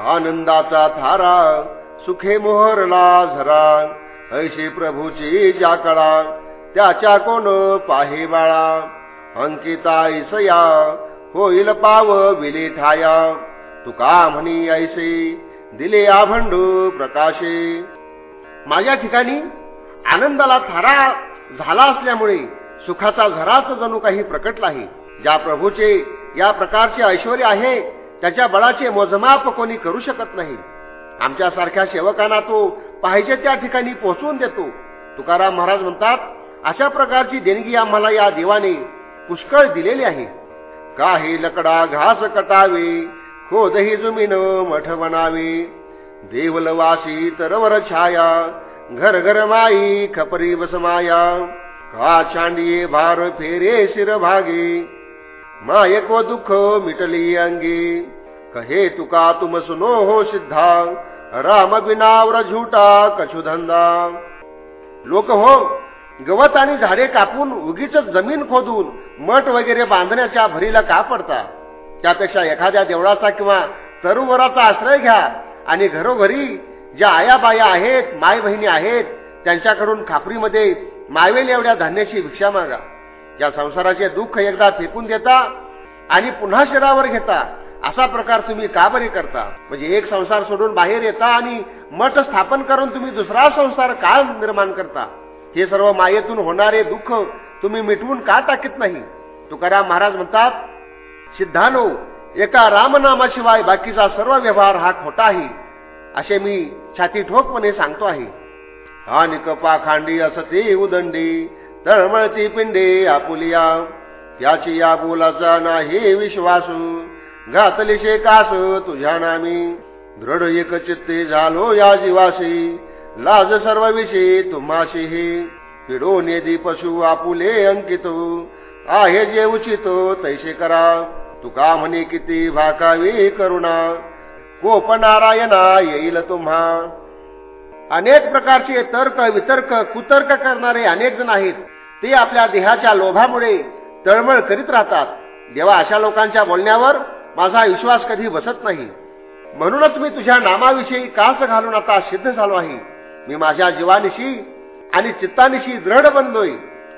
आनंदाचा थारा सुखे मोहरला झरा. ऐशी प्रभूची ज्या त्याच्या कोण पाहे बाळा. अंकिता ऐसया होईल पाव विले ठाया तुका म्हणी ऐसे दिले आभंडू प्रकाशे. माझ्या ठिकाणी आनंदाला थारा झाला असल्यामुळे सुखाचा झराच जणू काही प्रकटला आहे ज्या प्रभूचे या प्रकारचे ऐश्वर आहे त्याच्या बळाचे मोजमाप कोणी करू शकत नाही. आमच्यासारख्या सेवकांना तो पाहिजे त्या ठिकाणी पोहोचवून देतो. तुकाराम महाराज म्हणतात अशा प्रकारची देणगी आम्हाला या देवाने पुष्कळ दिलेली आहे. काही लकडा घास कटावे खोदही जुमीन मठ बनावे. देवलवासी तरवर छाया घर घर माई खपरी बसमाया. का चांडिये भार फेरे शिर भागे मायक व दुःख मिटली अंगी. कहे तुका तुम सुनो हो सिद्धा। राम बिनावर झुटा कछुधंदा लोक हो गवत आणि झाडे कापून उगीच जमीन खोदून मठ वगैरे बांधण्याच्या भरीला का पडता? त्यापेक्षा एखाद्या देवळाचा किंवा तरुवराचा आश्रय घ्या आणि घरोघरी ज्या आयाबाया आहेत माय बहिणी आहेत त्यांच्याकडून खापरीमध्ये मावेल एवढ्या धान्याची भिक्षा मागा. या संसाराचे दुःख एकदा फेकून देता आणि पुन्हा शरीरावर घेता. असा प्रकार तुम्ही का बरे करता? म्हणजे एक संसार सोडून बाहेर येता आणि मठ स्थापन करून तुम्ही दुसरा संसार का निर्माण करता? हे सर्व मायेतून होणारे दुःख तुम्ही मिटवून का टाकीत नाही? तुकाराम महाराज म्हणतात सिद्धानो एका रामनामाशिवाय बाकीचा सर्व व्यवहार हा खोटा आहे. असे मी छाती ठोकपणे सांगतो आहे. आणि कपा खांडी असते उदंडी तळमळती पिंडे आपुलिया याची या बोलाचा नाही विश्वास. घातलिशे कास तुझ्या नामी. दृढ एक चित्ते झालो या जीवाशी. लाज सर्व विषयी तुम्हाशी हे पिडो नेदी पशु आपुले अंकित. आहे जे उचित तैसे करा. तुका म्हणे किती भाकावी करुणा. कोप नारायणा येईल तुम्हा. अनेक प्रकारचे तर्क वितर्क कुतर्क करणारे अनेक जण आहेत. ते आपल्या देहाच्या लोभामुळे तळमळ करीत राहतात. देवा अशा लोकांच्या बोलण्यावर माझा विश्वास कधी बसत नाही. म्हणूनच मी तुझ्या नामाविषयी कास घालून आता सिद्ध झालो आहे. मी माझ्या जीवानिशी आणि चित्तानिशी दृढ बनलोय.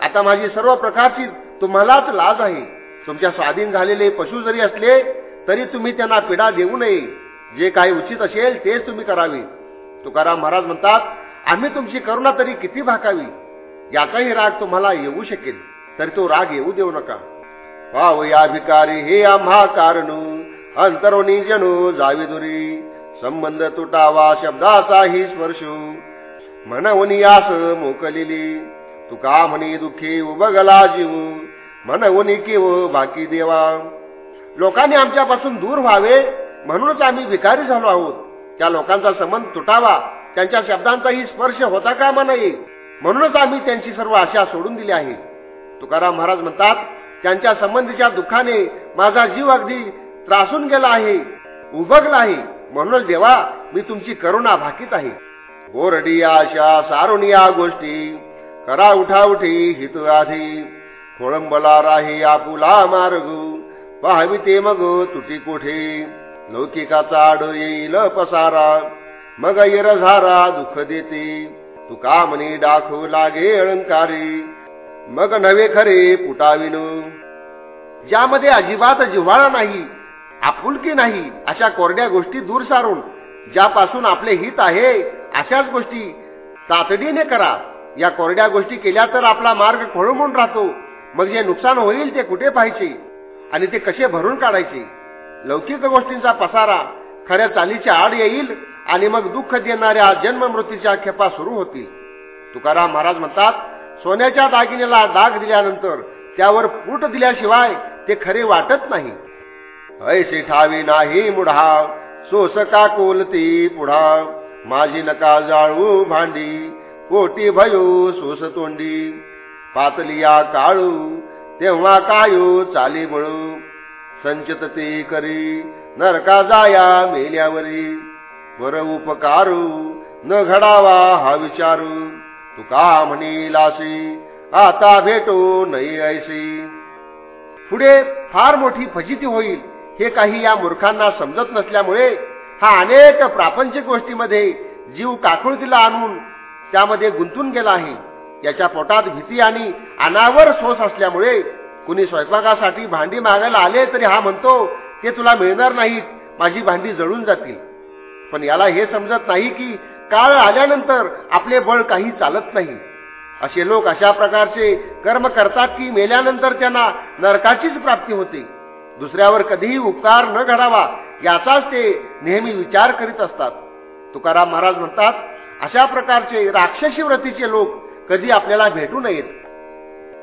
आता माझी सर्व प्रकारची तुम्हालाच लाज आहे. तुमच्या स्वाधीन झालेले पशु जरी असले तरी तुम्ही त्यांना पिढा देऊ नये. जे काही उचित असेल तेच तुम्ही करावे. तुकाराम महाराज म्हणतात आम्ही तुमची करुणा तरी किती भाकावी? याचाही राग तुम्हाला येऊ शकेल. तरी तो राग येऊ देऊ नका. पाव या भिकारी हे आम्हा कारण. अंतरोनी जणू जावी दुरी. संबंध तुटावा शब्दाचाही स्पर्श. म्हणून आस मोकलिली. तुका म्हणी दुःखी उभगला जीव. म्हणून किव बाकी देवा. लोकांनी आमच्यापासून दूर व्हावे म्हणूनच आम्ही भिकारी झालो आहोत. त्या लोकांचा संबंध तुटावा त्यांच्या शब्दांचाही स्पर्श होता कामा नये. म्हणूनच आम्ही त्यांची सर्व आशा सोडून दिली आहे. तुकाराम महाराज म्हणतात त्यांच्या संबंधीच्या दुःखाने माझा जीव अगदी त्रासून गेला आहे उभगला आहे. म्हणूनच देवा मी तुमची करुणा भाकीत आहे. बोरडी आशा या गोष्टी. करा उठा उठी हित आधी. खोळंबला राही आपुला मार्ग. पाहावी ते मग तुटी कोठे. लौकिकाचा आड येईल पसारा. मग झारा दुःख देते. तुका म्हणे दाखवू लागे अलंकारी. मग नवे खरे पुटाविन ज्यामध्ये अजिबात जिव्हाळा नाही आपुलकी नाही अशा कोरड्या गोष्टी दूर सारून ज्यापासून आपले हित आहे अशाच गोष्टी तातडीने करा. या कोरड्या गोष्टी केल्या तर आपला मार्ग खोळंबून राहतो. मग जे नुकसान होईल ते कुठे पाहायचे? आणि ते कसे भरून काढायचे? लौकिक गोष्टींचा पसारा खऱ्या चालीच्या आड येईल आणि मग दुःख देणाऱ्या जन्म मृत्यूच्या खेपा सुरू होतील. तुकाराम महाराज म्हणतात सोन्याच्या दागिनेला दाग दिल्यानंतर त्यावर फूट दिल्याशिवाय ते खरे वाटत नाही. ऐसे ठावी नाही मुढाव सोस का कोलती पुढाव माझी नका जाळू भांडी कोटी भयो सोस तोंडी. पातलिया काळू तेव्हा कायू चाली मळू. संचित ते करी नरका जाया मेल्यावरी. वर उपकारू न घडावा हा विचारू. तुका म्हणी लासी आता भेटो नाही ऐसी. पुढे फार मोठी फजिती होईल हे काही या मूर्खांना समजत नसल्यामुळे हा अनेक प्रापंचिक गोष्टीमध्ये जीव काकुळतीला आणून त्यामध्ये गुंतून गेला आहे. याच्या पोटात भीती आणि अनावर सोस असल्यामुळे कुणी स्वयंपाकासाठी भांडी मागायला आले तरी हा म्हणतो ते तुला मिळणार नाहीत माझी भांडी जळून जातील. पण याला हे समजत नाही की काळ आल्यानंतर आपले बळ काही चालत नाही. असे लोक अशा प्रकारचे कर्म करतात की मेल्यानंतर त्यांना नरकाचीच प्राप्ती होते. दुसऱ्यावर कधीही उपकार न घडावा याचाच ते नेहमी विचार करीत असतात. तुकाराम महाराज म्हणतात अशा प्रकारचे राक्षसी व्रतीचे लोक कधी आपल्याला भेटू नयेत.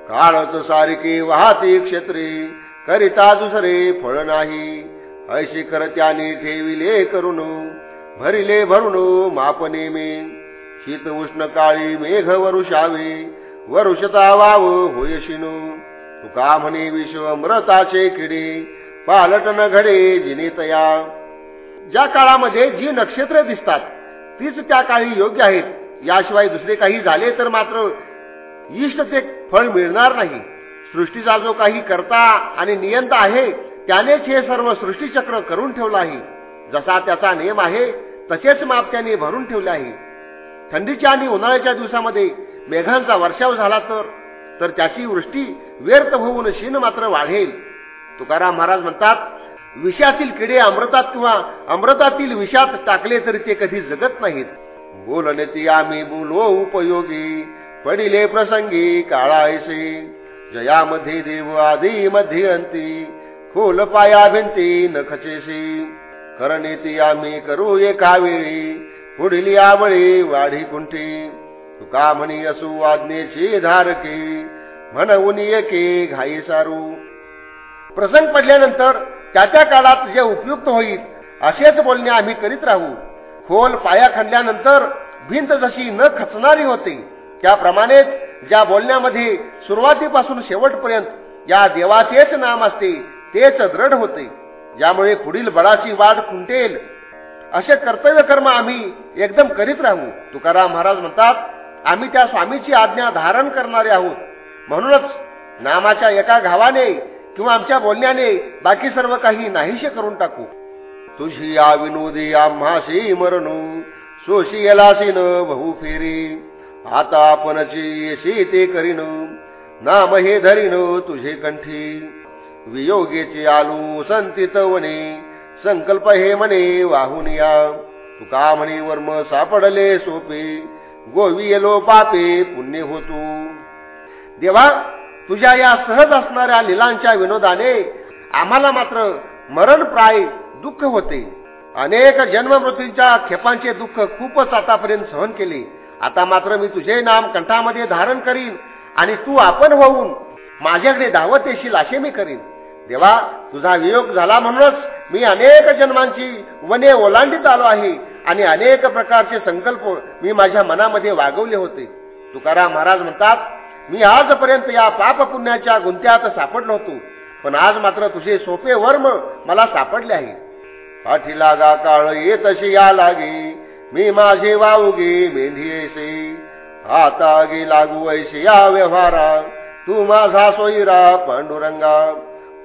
काळच सारिके वाहते क्षेत्रे करिता दुसरे फळ नाही. ऐशी करत्याने ठेविले करून भरिले भरून मापने मे. शीत उष्ण काळी मेघ वरुषावे. वरुषता वाव होयशिनो. तुका म्हणे विश्व मृताचे किडे. पालट न घडे जिने तया. ज्या काळामध्ये जी नक्षत्र दिसतात तीच त्या काळी योग्य आहेत. याशिवाय दुसरे काही झाले तर मात्र इष्ट ते फळ मिळणार नाही. सृष्टीचा जो काही करता आणि नियंता आहे त्यानेच हे सर्व सृष्टीचक्र करून ठेवलं आहे. जसा त्याचा नियम आहे तसेच माप त्याने भरून ठेवले आहे. थंडीच्या आणि उन्हाळ्याच्या दिवसामध्ये मेघांचा वर्षाव झाला तर तर त्याची वृष्टी व्यर्थ होऊन शीन मात्र वाढेल. तुकाराम महाराज म्हणतात विषातील किडे अमृतात किंवा अमृतातील विषात टाकले तरी ते कधी जगत नाहीत. बोलने ती आम्ही बोलो उपयोगी पडिले प्रसंगी काळायसे. जयामध्ये देव आदी मध्ये अंती खोल पाया भिंती नखचेसी करणेती आम्ही करू एका वेळी. पुढील आवळी वाढी कुंठी. तुका म्हणी असू आज्ञेची धारके. म्हणून एके घाई सारू. प्रसंग पडल्यानंतर त्या त्या काळात जे उपयुक्त होईल असेच बोलणे आम्ही करीत राहू. खोल पाया खणल्यानंतर भिंत जशी न खचणारी होते त्याप्रमाणेच ज्या बोलण्यामध्ये सुरुवातीपासून शेवटपर्यंत या देवाचेच नाम असते तेच दृढ होते. ज्यामुळे पुढील बळाची वाट खुंटेल असे कर्तव्य कर्म आम्ही एकदम करीत राहू. तुकाराम महाराज म्हणतात आम्ही त्या स्वामीची आज्ञा धारण करणारे आहोत. म्हणूनच नामाच्या एका घावाने किंवा आमच्या बोलण्याने बाकी सर्व काही नाहीशे करून टाकू. तुझी या विनोदी आम्हाशी मरणू सोशी येलासी न बहु फेरी. आता आपणची येशी ते करीन. नाम हे धरीन तुझे कंठी. वियोगेचे आलू संतित वने संकल्प हे म्हणे वाहून या. तुका म्हणे वर्म सापडले सोपे गोवी येलो पापे पुण्य होतो. देवा तुझ्या या सहज असणाऱ्या लिलांच्या विनोदाने आम्हाला मात्र मरण प्राय दुःख होते. अनेक जन्ममृत्यूंच्या खेपांचे दुःख खूपच आतापर्यंत सहन केले. आता मात्र मी तुझे नाम कंठामध्ये धारण करीन आणि तू आपण होऊन माझ्याकडे धावत येशील असे मी करीन. देवा तुझा वियोग झाला म्हणूनच मी अनेक जन्मांची वने ओलांडीत आलो आहे आणि अनेक प्रकारचे संकल्प मी माझ्या मनामध्ये वागवले होते. तुकाराम महाराज म्हणतात मी आजपर्यंत या पाप पुण्याच्या गुंत्यात सापडलो होतो पण आज मात्र तुझे सोपे वर्म मला सापडले आहे. पाठी लागा काळ येत या लागे मी माझे वाऊगे मेंढीसे आता गे लागू ऐसे या व्यवहारा तू माझा सोयीरा पांडुरंगा.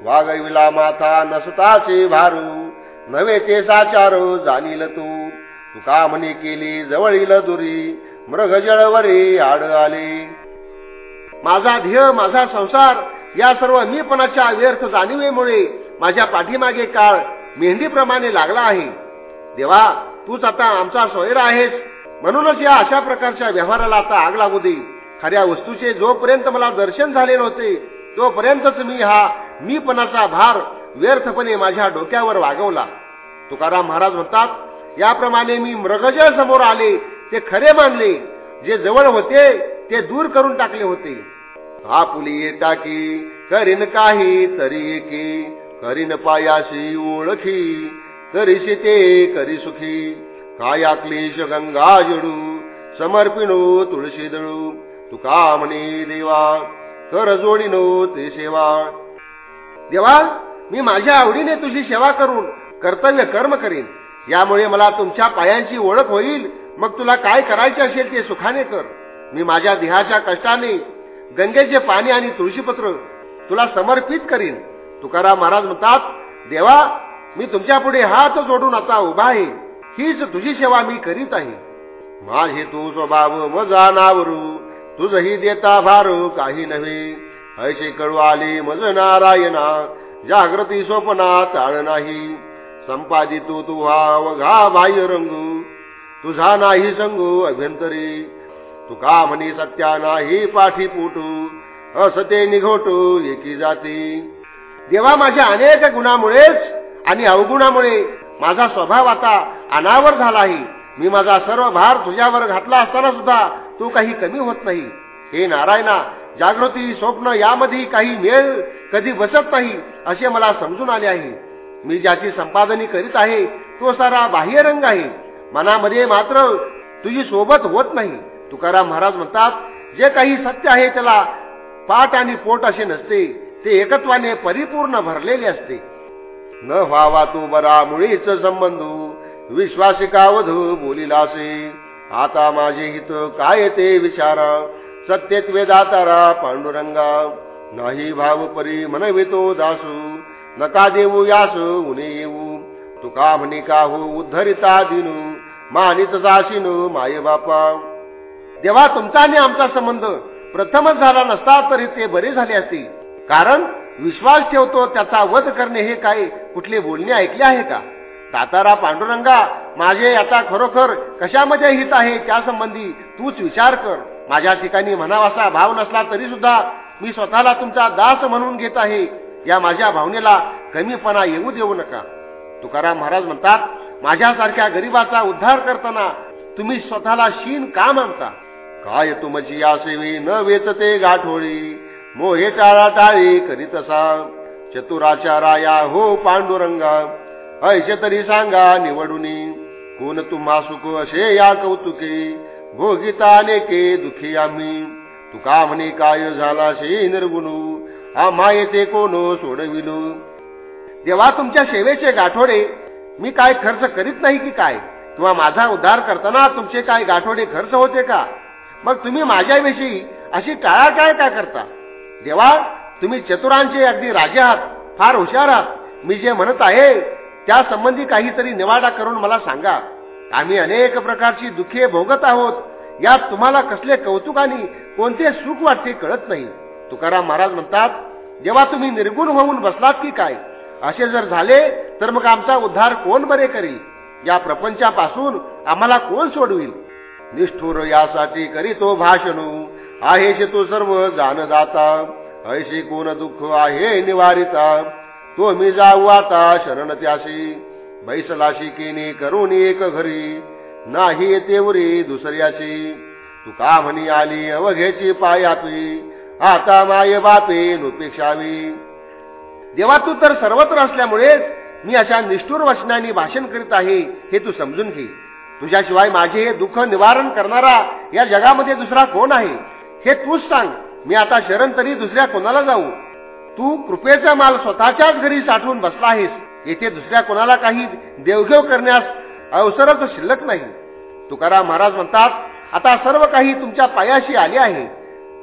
वागविला माथा नसताचे भारू नवे ते साचार जाणील तू. तुका म्हणे केली जवळील दुरी मृग जळवरी आड आले. माझा ध्येय माझा संसार या सर्व मीपणाच्या व्यर्थ जाणीवेमुळे माझ्या पाठीमागे काळ मेहंदीप्रमाणे लागला आहे. देवा तूच आता आमचा सोयरा आहेस. म्हणूनच या अशा प्रकारच्या व्यवहाराला आता आग लागू दे. खऱ्या वस्तूचे जोपर्यंत मला दर्शन झाले नव्हते तोपर्यंतच मी हा मीपणाचा भार व्यर्थपणे माझ्या डोक्यावर वागवला. तुकाराम महाराज म्हणतात याप्रमाणे मी मृगजळ समोर आले ते खरे मानले. जे जवळ होते ते दूर करून टाकले होते. हा पुली टाकी करीन काही तरी की करीन पायाशी ओळखी करीशी ते करी सुखी. काय क्लेश गंगा जडू समर्पिणो तुळशी दळू. तुका म्हणे देवा कर जोडिनो ते सेवा. देवा मी माझ्या आवडीने तुझी सेवा करून कर्तव्य कर्म करीन. यामुळे मला तुमच्या पायांची ओळख होईल. मग तुला काय करायचे असेल ते सुखाने कर. मी माझ्या देहाच्या कष्टाने गंगेचे पाणी आणि तुळशीपत्र तुला समर्पित करीन. तुकाराम महाराज म्हणतात देवा मी तुमच्यापुढे हात जोडून आता उभा आहे. हीच तुझी सेवा मी करीत आहे. माझे तू स्वभाव मजा नावरू तुझही देता भारू काही नव्हे. ऐसे कळू आले मज नारायणा जागृती स्वप्ना ताळ नाही. संपादितो तू वघा बाह्य रंगू. तुझा नाही संगू अभ्यंतरी. तुका म्हणी सत्या नाही पाठी पोटू असते निघोटू एकी जाती. देवा माझ्या अनेक गुणामुळेच आणि अवगुणामुळे माझा स्वभाव आता अनावर झाला आहे मी माझा सर्व भार तुझ्यावर घातला असताना सुद्धा तू काही कमी होत नाही. हे नारायणा जागृती स्वप्न यामध्ये काही मेळ कधी बसत नाही असे मला समजून आले आहे. मी ज्याची संपादनी करीत आहे तो सारा बाह्य रंग आहे. मनामध्ये मात्र तुझी सोबत होत नाही. तुकाराम महाराज म्हणतात जे काही सत्य आहे त्याला पाठ आणि पोट असे नसते ते एकत्वाने परिपूर्ण भरलेले असते. न व्हावा तू बरा मुळीच संबंध विश्वासिकावध बोलिलासे. आता माझे हित काय ते विचारा सत्यत्वे दातारा पांडुरंगा. नाही भाव परी म्हणवितो दासू नका देऊ यासू उने येऊ. तुका म्हणे का हो उद्धरिता दिनू मानित जाशीन माये बापा. देवा तुमचा आणि आमचा संबंध प्रथमच झाला नसता तरी ते बरे झाले असते. कारण विश्वास ठेवतो त्याचा वध करणे हे काय कुठले बोलणे ऐकले आहे का? तातारा पांडुरंगा माझे आता खरोखर कशामध्ये हित आहे? त्यासंबंधी तूच विचार कर. माझ्या ठिकाणी म्हणावासा भाव नसला तरी सुद्धा मी स्वतःला तुमचा दास म्हणून घेत आहे. या माझ्या भावनेला कमीपणा येऊ देऊ नका. तुकाराम महाराज म्हणतात माझ्यासारख्या गरिबाचा उद्धार करताना तुम्ही स्वतःला शीन का मानता? काय तुमची या सेवी न वेचते गाठोळी मोहे टाळा टाळी करीत असा? चतुराच्या राया हो पांडुरंगा ऐसे तरी सांगा निवडून कोण तुम्हा सुख असे या कौतुके? भोगिता अनेके दुखी आम्ही. तुका म्हणे काय झाला शे निर्गुणू? आम्हा येते कोण सोडविलो? देवा तुमच्या सेवेचे गाठोडे मी काय खर्च करीत नाही की काय? किंवा माझा उद्धार करताना तुमचे काय गाठोडे खर्च होते का? मग तुम्ही माझ्याविषयी अशी टाळाटाळ काय करता? देवा तुम्ही चतुरांचे अगदी राजे आहात फार हुशार आहात. मी जे म्हणत आहे त्या संबंधी काहीतरी निवाडा करून मला सांगा. आम्ही अनेक प्रकारची दुःखे भोगत आहोत. यात तुम्हाला कसले कौतुक आणि कोणते सुख वाटते कळत नाही. तुकाराम महाराज म्हणतात जेव्हा तुम्ही निर्गुण होऊन बसलात की काय? असे जर झाले तर मग आमचा उद्धार कोण बरे करील? या प्रपंचापासून आम्हाला कोण सोडविल? निष्ठुर यासाठी करीतो भाषणू. आहे तो सर्व जाणदाता. ऐशी कोण दुःख आहे निवारिता? तो मी जाऊ आता शरण त्याशी बैसलाशी केने करून एक घरी. नाही तेवरी दुसऱ्याची. तू का म्हणी आली अवघेची पायापी आता माय बापे नुपेक्षावी. देवा तू तर सर्वत्र असल्यामुळेच मी अशा निष्ठुर वचनांनी भाषण करीत आहे हे तू समजून घे. तुझ्याशिवाय माझे हे दुःख निवारण करणारा या जगामध्ये दुसरा कोण आहे? हे तूच सांग. मी आता शरण तरी दुसऱ्या कोणाला जाऊ? तू कृपेचा माल स्वतःच्याच घरी साठवून बसला आहेस. येथे दुसऱ्या कोणाला काही देवघेव करण्यास अवसरच शिल्लक नाही. तुकाराम महाराज म्हणतात आता सर्व काही तुमच्या पायाशी आले आहे.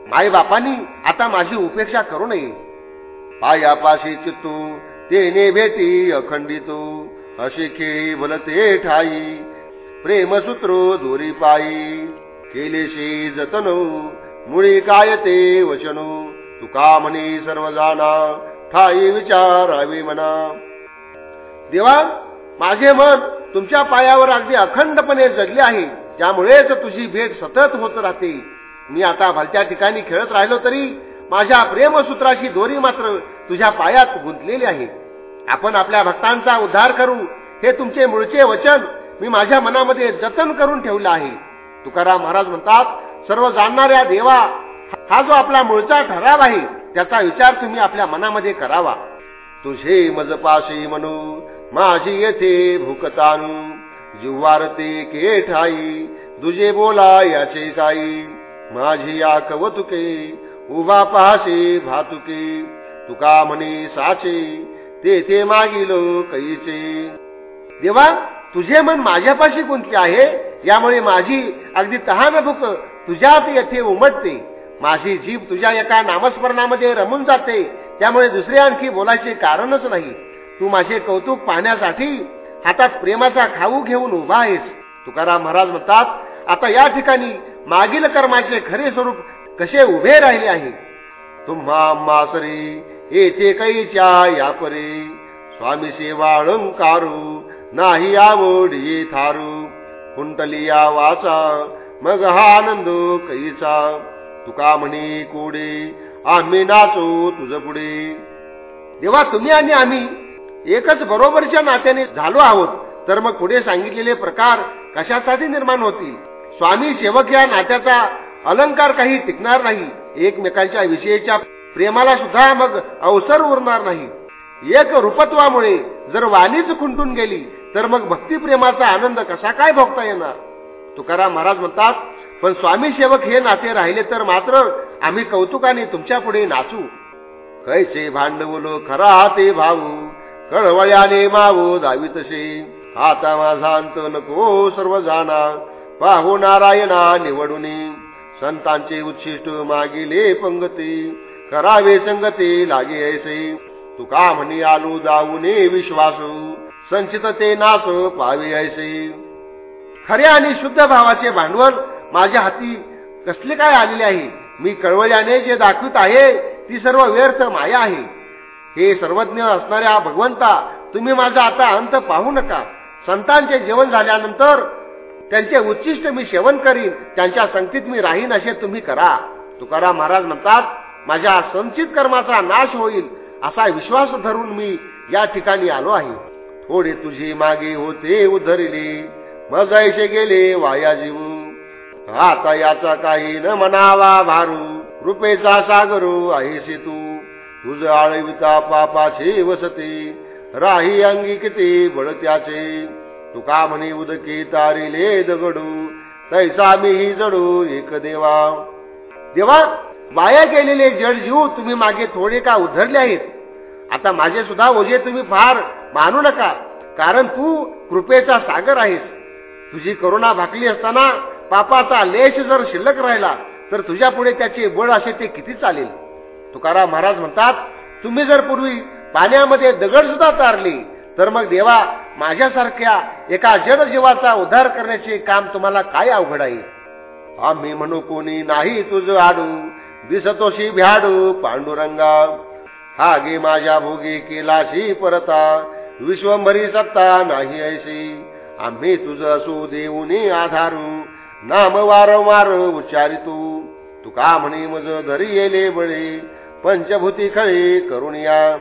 माई बापांनी आता माझी उपेक्षा करू नये. पायापाशी चित्तू तेने भेटी अखंडितो. अशी खेळी भलते ठाई. प्रेमसूत्र दोरी पायी. केलेशी जतन मुळी काय ते वचनो. तुका म्हणे सर्व जाणा ठाई विचारावी म्हणा. देवा माझे मन तुमच्या पायावर अगदी अखंडपणे जगले आहे. त्यामुळेच तुझी भेट सतत होत राहते. मी आता भलत्या ठिकाणी खेळत राहिलो तरी माझ्या प्रेमसूत्राची दोरी मात्र तुझ्या पायात गुंतलेली आहे. आपण आपल्या भक्तांचा उद्धार करू. हे तुमचे मूळचे वचन मी माझ्या मनामध्ये जतन करून ठेवलं आहे. तुकाराम महाराज म्हणतात सर्व जाणणाऱ्या देवा हा जो आपला मूळचा ठराव आहे त्याचा विचार तुम्ही आपल्या मनामध्ये करावा. तुझे मजपाशी म्हणू माझी येथे भूकतानू. जिव्हारते के ठाई दुजे बोला याचे काही माझी या कवतुके उभा पाहसे भातुके. तुका म्हणे साचे तेथे मागिल कैचे देवा तुझे मन माझ्यापाशी कोणते आहे यामुळे माझी अगदी तहान भूक तुझ्यात येथे उमटते. माझी जीभ तुझ्या एका नामस्मरणामध्ये रमून जाते त्यामुळे दुसरे आणखी बोलायचे कारणच नाही. तू माझे कौतुक पाहण्यासाठी हातात प्रेमाचा खाऊ घेऊन उभा आहेस. तुकाराम महाराज म्हणतात आता या ठिकाणी मागील कर्माचे खरे स्वरूप कसे उभे राहिले आहे? तुम्हा मासरी येथे कैच्या या परे स्वामी सेवा अलंकारू नाही आवड ये थारू. कुंटलिया वाचा मग हा आनंद कैचा. तुका म्हणे कोडे आम्ही नाचो तुझ पुढे देवा तुम्ही आणि आम्ही एकच बरोबरच्या नात्याने झालो आहोत तर मग पुढे सांगितलेले प्रकार कशासाठी निर्माण होतील? स्वामी सेवक या नात्याचा अलंकार काही टिकणार नाही एकमेकांच्या विषयीच्या प्रेमाला सुद्धा मग अवसर उरणार नाही. एक रूपत्वामुळे जर वाणीच खुंटून गेली तर मग भक्तिप्रेमाचा आनंद कसा काय भोगता येणार? तुकाराम महाराज म्हणतात पण स्वामी सेवक हे नाते राहिले तर मात्र आम्ही कौतुकाने तुमच्यापुढे नाचू. कैसे भांडवलो खरा ते भाऊ कळवयाने मावो जावी तसे आता माझा अंत नको सर्व जाणा पाहू नारायणा निवडून. संतांचे उच्छिष्ट मागिले पंगती. करावे संगती लागे ऐसे. तुका म्हणी आलो जाऊने विश्वासू. संचित ते नाच पावे ऐसे. खऱ्या आणि शुद्ध भावाचे भांडवल माझ्या हाती कसले काय आलेले आहे? मी कळवल्याने जे दाखवित आहे ती सर्व व्यर्थ माया आहे. हे सर्वज्ञ असणाऱ्या भगवंता तुम्ही माझा आता अंत पाहू नका. संतांचे जेवण झाल्यानंतर त्यांचे उच्चिष्ट मी सेवन करीन त्यांच्या संगतीत मी राहीन असे तुम्ही करा. तुकाराम महाराज म्हणतात माझ्या संचित कर्माचा नाश होईल असा विश्वास धरून मी या ठिकाणी आलो आहे. थोडे तुझे मागे होते उधरले मग ऐसे गेले वाया जीव. आता याचा काही न म्हणावा भारू रुपेचा सागरू आहे तू. तुझ आळविता पापाचे वसते राही अंगी किती बळत्याचे तुका म्हणे उदके तारिले दगडू तैसा मीही जडू एक देवा. देवा वाया गेलेले जड जीव तुम्ही मागे थोडे का उधरले आहेत? आता माझे सुद्धा ओझे तुम्ही फार मानू नका कारण तू कृपेचा सागर आहेस. तुझी करुणा भाकली असताना पापाचा लेश जर शिल्लक राहिला तर तुझ्या पुढे त्याचे बळ असे ते किती चालेल? तुकाराम महाराज म्हणतात तुम्ही जर पूर्वी पाण्यामध्ये दगड सुद्धा तारली तर मग देवा माझ्यासारख्या एका जनजीवाचा उद्धार करण्याचे काम तुम्हाला काय अवघड आहे? आम्ही म्हणू कोणी नाही तुझ आडू दिसतोशी भ्याडू पांडुरंगा. हा गे माझ्या भोगी केलाशी परता विश्वंभरी सत्ता नाही ऐशी. आम्ही तुझ असू देऊनी आधारू नाम वारंवार उच्चारितू. तुका म्हणे मज धरी येले बळे पंचभूती खळी करून या.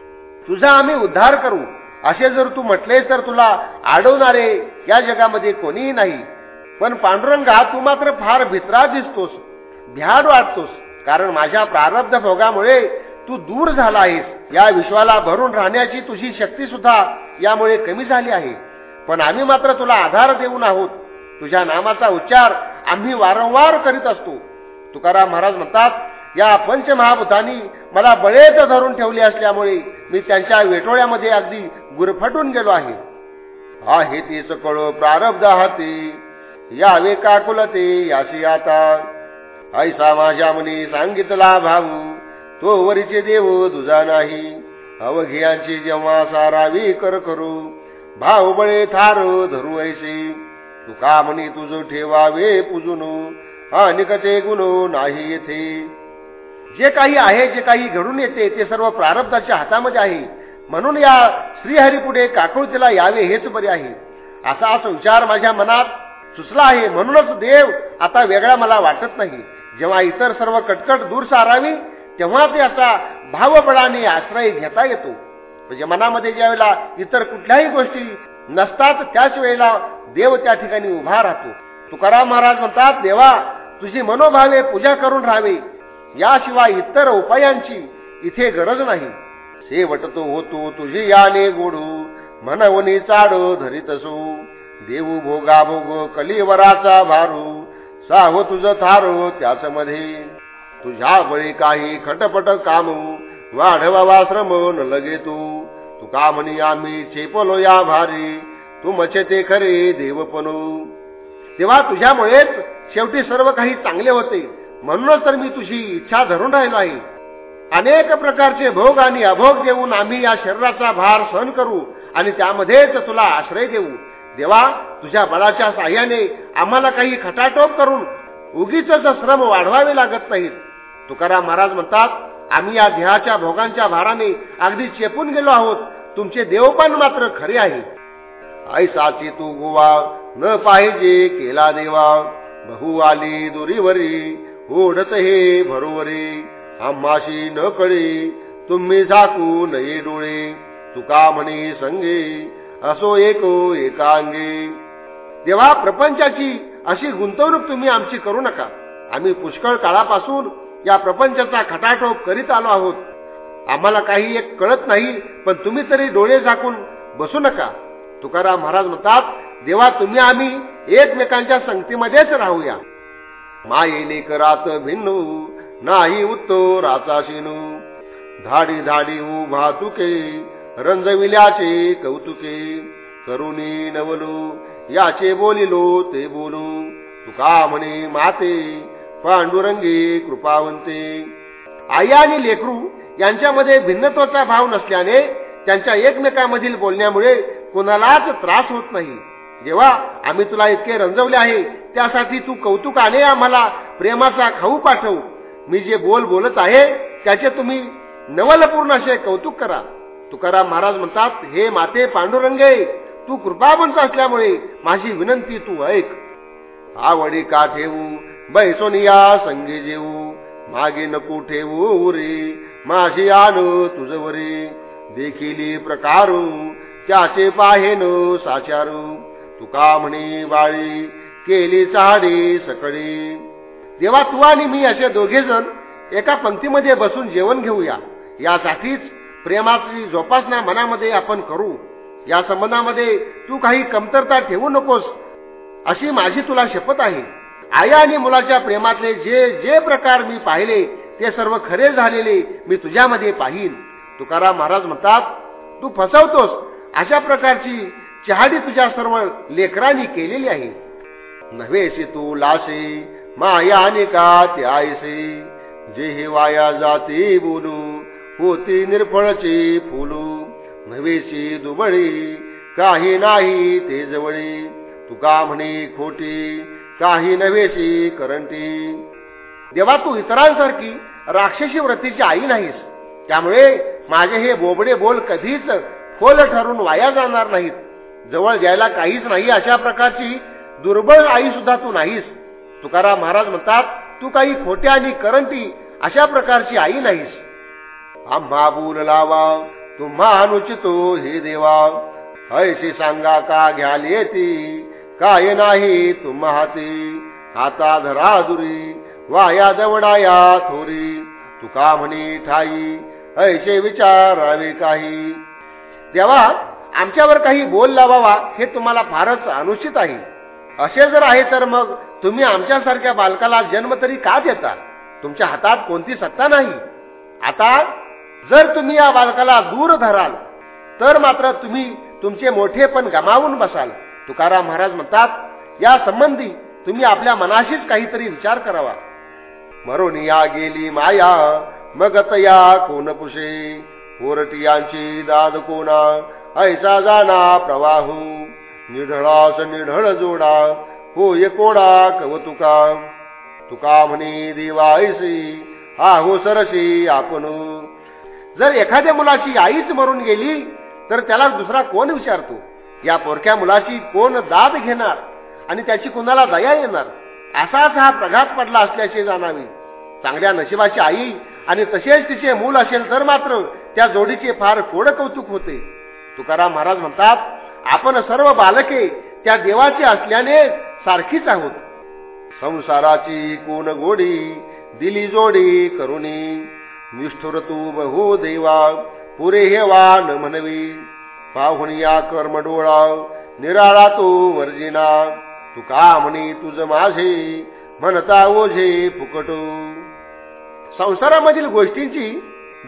तुझा आम्ही उद्धार करू. असे जर तू म्हटले तर तुला आडवणारे या जगामध्ये कोणीही नाही. पण पांडुरंगा तू मात्र फार भित्रा दिसतोस भ्याड वाटतोस. कारण माझ्या प्रारब्ध भोगामुळे तू दूर झाला आहेस. या विश्वाला भरून राहण्याची तुझी शक्ती सुद्धा यामुळे कमी झाली आहे. पण आम्ही मात्र तुला आधार देऊन आहोत. तुझ्या नामाचा उच्चार आम्ही वारंवार करीत असतो. तुकाराम महाराज म्हणतात या पंचमहाभूतांनी मला बळेच धरून ठेवले असल्यामुळे मी त्यांच्या वेटोळ्यामध्ये अगदी गुरफटून गेलो आहे. आहे तेच कळो प्रारब्ध हाती यावे काकुलते याशी आता? ऐसा माझ्या मनी सांगितला भाऊ तो वरीचे देव तुझा नाही. अवघियांची जेव्हा सारावी कर करू भाऊ बळे थार धरू ऐसे. तुका म्हणी तुझ ठेवावे पुजून अनिकते गुण नाही येथे. जे काही आहे जे काही घडून येते ते सर्व प्रारब्धाच्या हातामध्ये आहे. म्हणून या श्रीहरी पुढे काकुळतीला यावे हेच बरे आहे. असा असा विचार माझ्या मनात सुचला आहे. म्हणूनच देव आता वेगळा मला वाटत नाही. जेव्हा इतर सर्व कटकट दूर सारावी तेव्हा ते असा भावबळाने आश्रय घेता येतो. म्हणजे मनामध्ये ज्या वेळेला इतर कुठल्याही गोष्टी नसतात त्याच वेळेला देव त्या ठिकाणी उभा राहतो. तुकाराम महाराज म्हणतात देवा तुझी मनोभावे पूजा करून राहावे. याशिवाय इतर उपायांची इथे गरज नाही. शेवट तो होतो तुझी याने गोडू. म्हणवनी चाड धरीत असो. देऊ भोगा भोग कलिवराचा भारू. साहो तुझ थारो त्याच मध्ये तुझ्या बळी काही खटपट काम. वाढवावा श्रम न लगे तू. तू का म्हणी आम्ही चेपलो या भारी. तू मचे ते खरे देवपणू. तेव्हा तुझ्यामुळेच शेवटी सर्व काही चांगले होते. म्हणूनच तर मी तुझी इच्छा धरून राहिलो आहे. अनेक प्रकारचे भोग आणि अभोग देऊन आम्ही या शरीराचा भार सहन करू आणि त्यामध्येच तुला आश्रय देऊ. देवा तुझ्या बळाच्या साह्याने आम्हाला काही खटाटोप करून उगीच श्रम वाढवावे लागत नाहीत. तुकाराम महाराज म्हणतात आम्ही या देहाच्या भोगांच्या भाराने अगदी चेपून गेलो आहोत. तुमचे देवपण मात्र खरे आहे. ऐसाची तू गोवा न पाहिजे केला देवा. बहु आली दुरीवरी ओढत हे भरोवरे. आम्हाशी न कळे तुम्ही झाकू नये डोळे. तुका म्हणे संगे असो एको एकांगे. देवा प्रपंचाची अशी गुंतवणूक तुम्ही आमची करू नका. आम्ही पुष्कळ काळापासून या प्रपंचाचा खटाटोप करीत आलो आहोत. आम्हाला काही एक कळत नाही पण तुम्ही तरी डोळे झाकून बसू नका. तुकाराम महाराज म्हणतात देवा तुम्ही आम्ही एकमेकांच्या संगतीमध्येच राहूया. मायेने करात भिन्नू नाही उत्तोराचा शिनू. धाडी धाडी उभा तुके रंजविल्याचे कौतुके. करुणी नवलू याचे बोलिलो ते बोलू. तुका म्हणे माते पांडुरंगी कृपावंते. आई आणि लेकरू यांच्यामध्ये भिन्नत्वाचा भाव नसल्याने त्यांच्या एकमेकांमधील बोलण्यामुळे कोणालाच त्रास होत नाही. जेव्हा आम्ही तुला इतके रंजवले आहे त्यासाठी तू कौतुकाने आम्हाला प्रेमाचा खाऊ पाठव. मी जे बोल बोलत आहे त्याचे तुम्ही नवलपूर्ण असे कौतुक करा. तुकाराम महाराज म्हणतात हे माते पांडुरंगे तू कृपावंत असल्यामुळे माझी विनंती तू ऐक. आवडी का ठेवू? बैसोनिया संगी जेऊ. मागे नको ठेवू उरे माझी आण तुझवरे देखील प्रकारू त्याचे पाहेन साचारू. तुका म्हणे बाळी केली चाडी सकळी. देवा तू आणि मी असे दोघे जण एका पंक्तीमध्ये बसून जेवण घेऊया. यासाठीच प्रेमाची जोपासना मनामध्ये आपण करू. या संबंधामध्ये तू काही कमतरता ठेवू नकोस अशी माझी तुला शपथ आहे. आया आणि मुलाच्या प्रेमातले जे जे प्रकार मी पाहिले ते सर्व खरे झालेले मी तुझ्यामध्ये पाहिन. तुकाराम महाराज म्हणतात तू फसवतोस अशा प्रकारची चहाडी तुझ्या सर्व लेकरांनी केलेली आहे. नव्हेशी तू लासे माया का ते जे हे वाया जाते बोलू होती निर्फळचे फुलू. नव्हेशी दुबळी काही नाही ते जवळी. तुका म्हणे खोटी काही नव्हेशी करंटी. देवा तू इतरांसारखी राक्षसी व्रतीची आई नाहीस. त्यामुळे माझे हे बोबडे बोल कधीच खोल ठरून वाया जाणार नाहीत. जवळ जायला काहीच नाही अशा प्रकारची दुर्बळ आई सुद्धा तू नाहीस. तुकाराम महाराज म्हणतात तू काही खोट्या आणि करंटी अशा प्रकारची आई नाहीस. आम्हा बोल लावा तुम्हा अनुचितो हे देवा. ऐशी सांगा का घ्याल येते काय नाही तुम्हा हाती हाता धरा दुरी वाया दवडाया थोरी. तुका म्हणी ठाई ऐसे विचारावे काही. देवा आमच्यावर काही बोल लावावा हे तुम्हाला फारच अनुचित आहे. असे जर आहे तर मग तुम्ही आमच्यासारख्या बालकाला जन्म तरी का देता? तुमच्या हातात कोणती सत्ता नाही. आता जर तुम्ही या बालकाला दूर धराल तर मात्र तुम्ही तुमचे मोठे पण गमावून बसाल. तुकाराम महाराज म्हणतात या संबंधी तुम्ही आपल्या मनाशीच काहीतरी विचार करावा. मरून या गेली माया मगत या कोण पुषे? पोरटियांची दाद कोणा? ऐसा जाना प्रवाहू। निढळास निढळ जोडा हो कोडा कवतुका तुका। म्हणे देवा हा हो सरसी आपण। जर एखाद्या मुलाची आईच मरून गेली तर त्याला दुसरा कोण विचारतो? या पोरक्या मुलाची कोण दाद घेणार? आणि त्याची कुणाला दया येणार? असाच हा प्रघात पडला असल्याचे जाणावे. चांगल्या नशिबाची आई आणि तसेच तिचे मूल असेल तर मात्र त्या जोडीचे फार कोड कौतुक होते. तुकाराम महाराज म्हणतात आपण सर्व बालके त्या देवाचे असल्याने सारखीच आहोत. संसाराची कोण गोडी दिली जोडी करुणी. निष्ठुर तू बहु देवा पुरे हेवा न म्हणवी. पाहुण या कर्म डोळा निराळा तो वर्जिना. तू का म्हणे तुझ माझे म्हणता ओझे फुकटू. संसारामधील गोष्टींची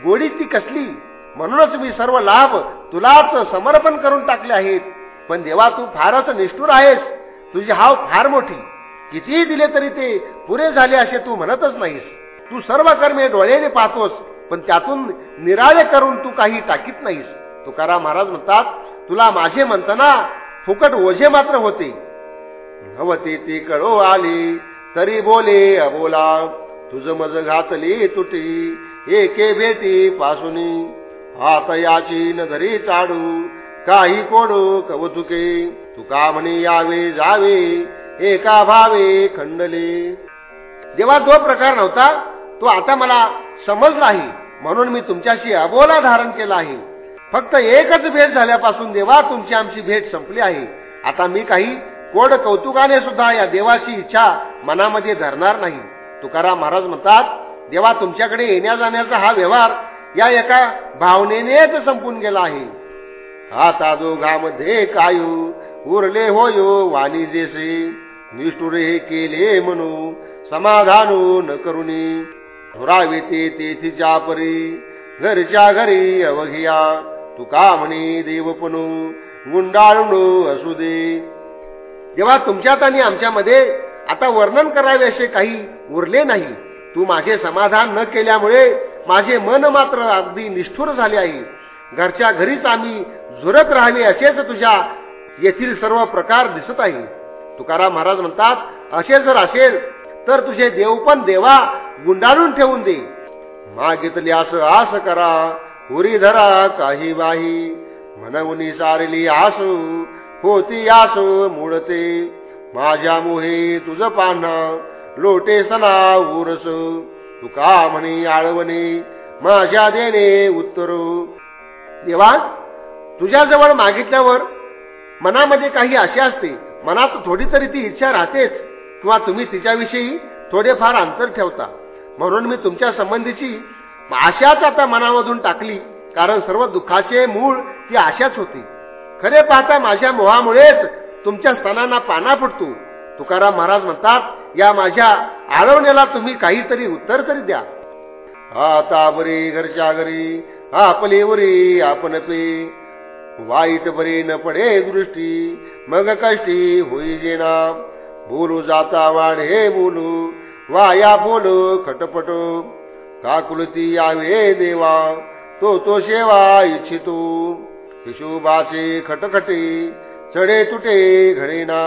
गोडी ती कसली? म्हणूनच मी सर्व लाभ तुलाच समर्पण करून टाकले आहेत. पण देवा तू फारच निष्ठूर आहेस. तुझी हाव फार मोठी. कितीही दिले तरी ते पुरे झाले असे तू म्हणतच नाहीस. तू सर्व कर्मे डोळ्याने पाहतोस पण त्यातून निराळे करून तू काही टाकीत नाहीस. तुकाराम महाराज म्हणतात तुला माझे म्हणताना फुकट ओझे मात्र होते. हवते ती कळो आली तरी बोले अबोला. तुझ मज घातली तुटी एके भेटी पासुनी हात याची न धरी चाडू काही कोडो कवतुके तुका म्हणे यावे जावे एका भावे खंडले. देवा जो प्रकार नव्हता तो आता मला समज नाही म्हणून मी तुमच्याशी अबोला धारण केला आहे. फक्त एकच भेट झाल्यापासून देवा तुमची आमची भेट संपली आहे. आता मी काही कोड कौतुकाने सुद्धा या देवाची इच्छा मनामध्ये धरणार नाही. तुकाराम महाराज म्हणतात देवा तुमच्याकडे येण्या जाण्याचा हा व्यवहार या एका भावनेनेच संपून गेला आहे. आता दोघामध्ये कायू उरले होयो वाणी जेसे. निष्ठुरे हे केले म्हणू समाधान न करुणी धुरावे ते तेथीच्या परी घरच्या घरी अवघिया. तुका म्हणे देवपणू गुंडाळू असू दे. जेव्हा तुमच्यात आणि आमच्यामध्ये आता वर्णन करावे असे काही उरले नाही. तू माझे समाधान न केल्यामुळे माझे मन मात्र अगदी निष्ठुर झाले आहे. घरच्या घरीच आम्ही झुरत राहावे असेच तुझ्या येथील सर्व प्रकार दिसत आहे. तुकाराम महाराज म्हणतात असे जर असेल तर तुझे देव पण देवा गुंडाळून ठेवून दे. मागितल्यास आस करा पुरी धरा काही बाही. म्हणवनी सारली आसू होती आस मुळते माझ्या मोहे तुझ पान्हा लोटे सना उरस. तुका म्हणे आळवणे माझ्या देणे उत्तर. देवा तुझ्याजवळ मागितल्यावर मनामध्ये काही आशा असते. मनात थोडी तरी ती इच्छा राहतेच किंवा तुम्ही तिच्याविषयी थोडेफार अंतर ठेवता. म्हणून मी तुमच्या संबंधीची आशाच आता मनामधून टाकली कारण सर्व दुःखाचे मूळ ती आशाच होती. खरे पाहता माझ्या मोहामुळेच तुमच्या स्तनांना पाना फुटतो तुकाराम महाराज म्हणतात या माझ्या आळवण्याला तुम्ही काहीतरी उत्तर तरी द्या. आता बरे घरच्या घरी आपले वरी आपण पे वाईट बरे न पडे दृष्टी मग कष्टी होई जेना बोलू जाता वाढे बोलू वाया बोलू खटपट. काकुलती यावे देवा तो तो सेवा इच्छितो. हिशोबाचे खटखटे चढे तुटे घडेना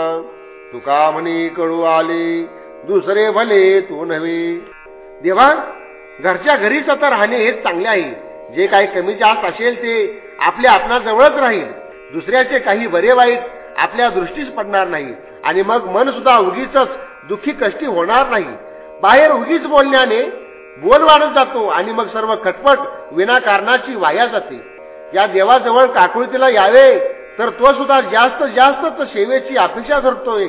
तुका म्हणे कळू आले दुसरे भले तू नव्हे. देवा घरच्या घरीच आता राहणे हेच चांगले आहे. जे काही कमी जास्त असेल ते आपल्या आपणाजवळच राहील. दुसऱ्याचे काही बरे वाईट आपल्या दृष्टीस पडणार नाही. आणि मग मन सुद्धा उगीच दुःखी कष्टी होणार नाही. बाहेर उगीच बोलण्याने बोल वाढत जातो आणि मग सर्व खटपट विनाकारणाची वाया जाते. या देवाजवळ काकुळतीला यावे तर तो सुद्धा जास्त जास्त सेवेची अपेक्षा धरतोय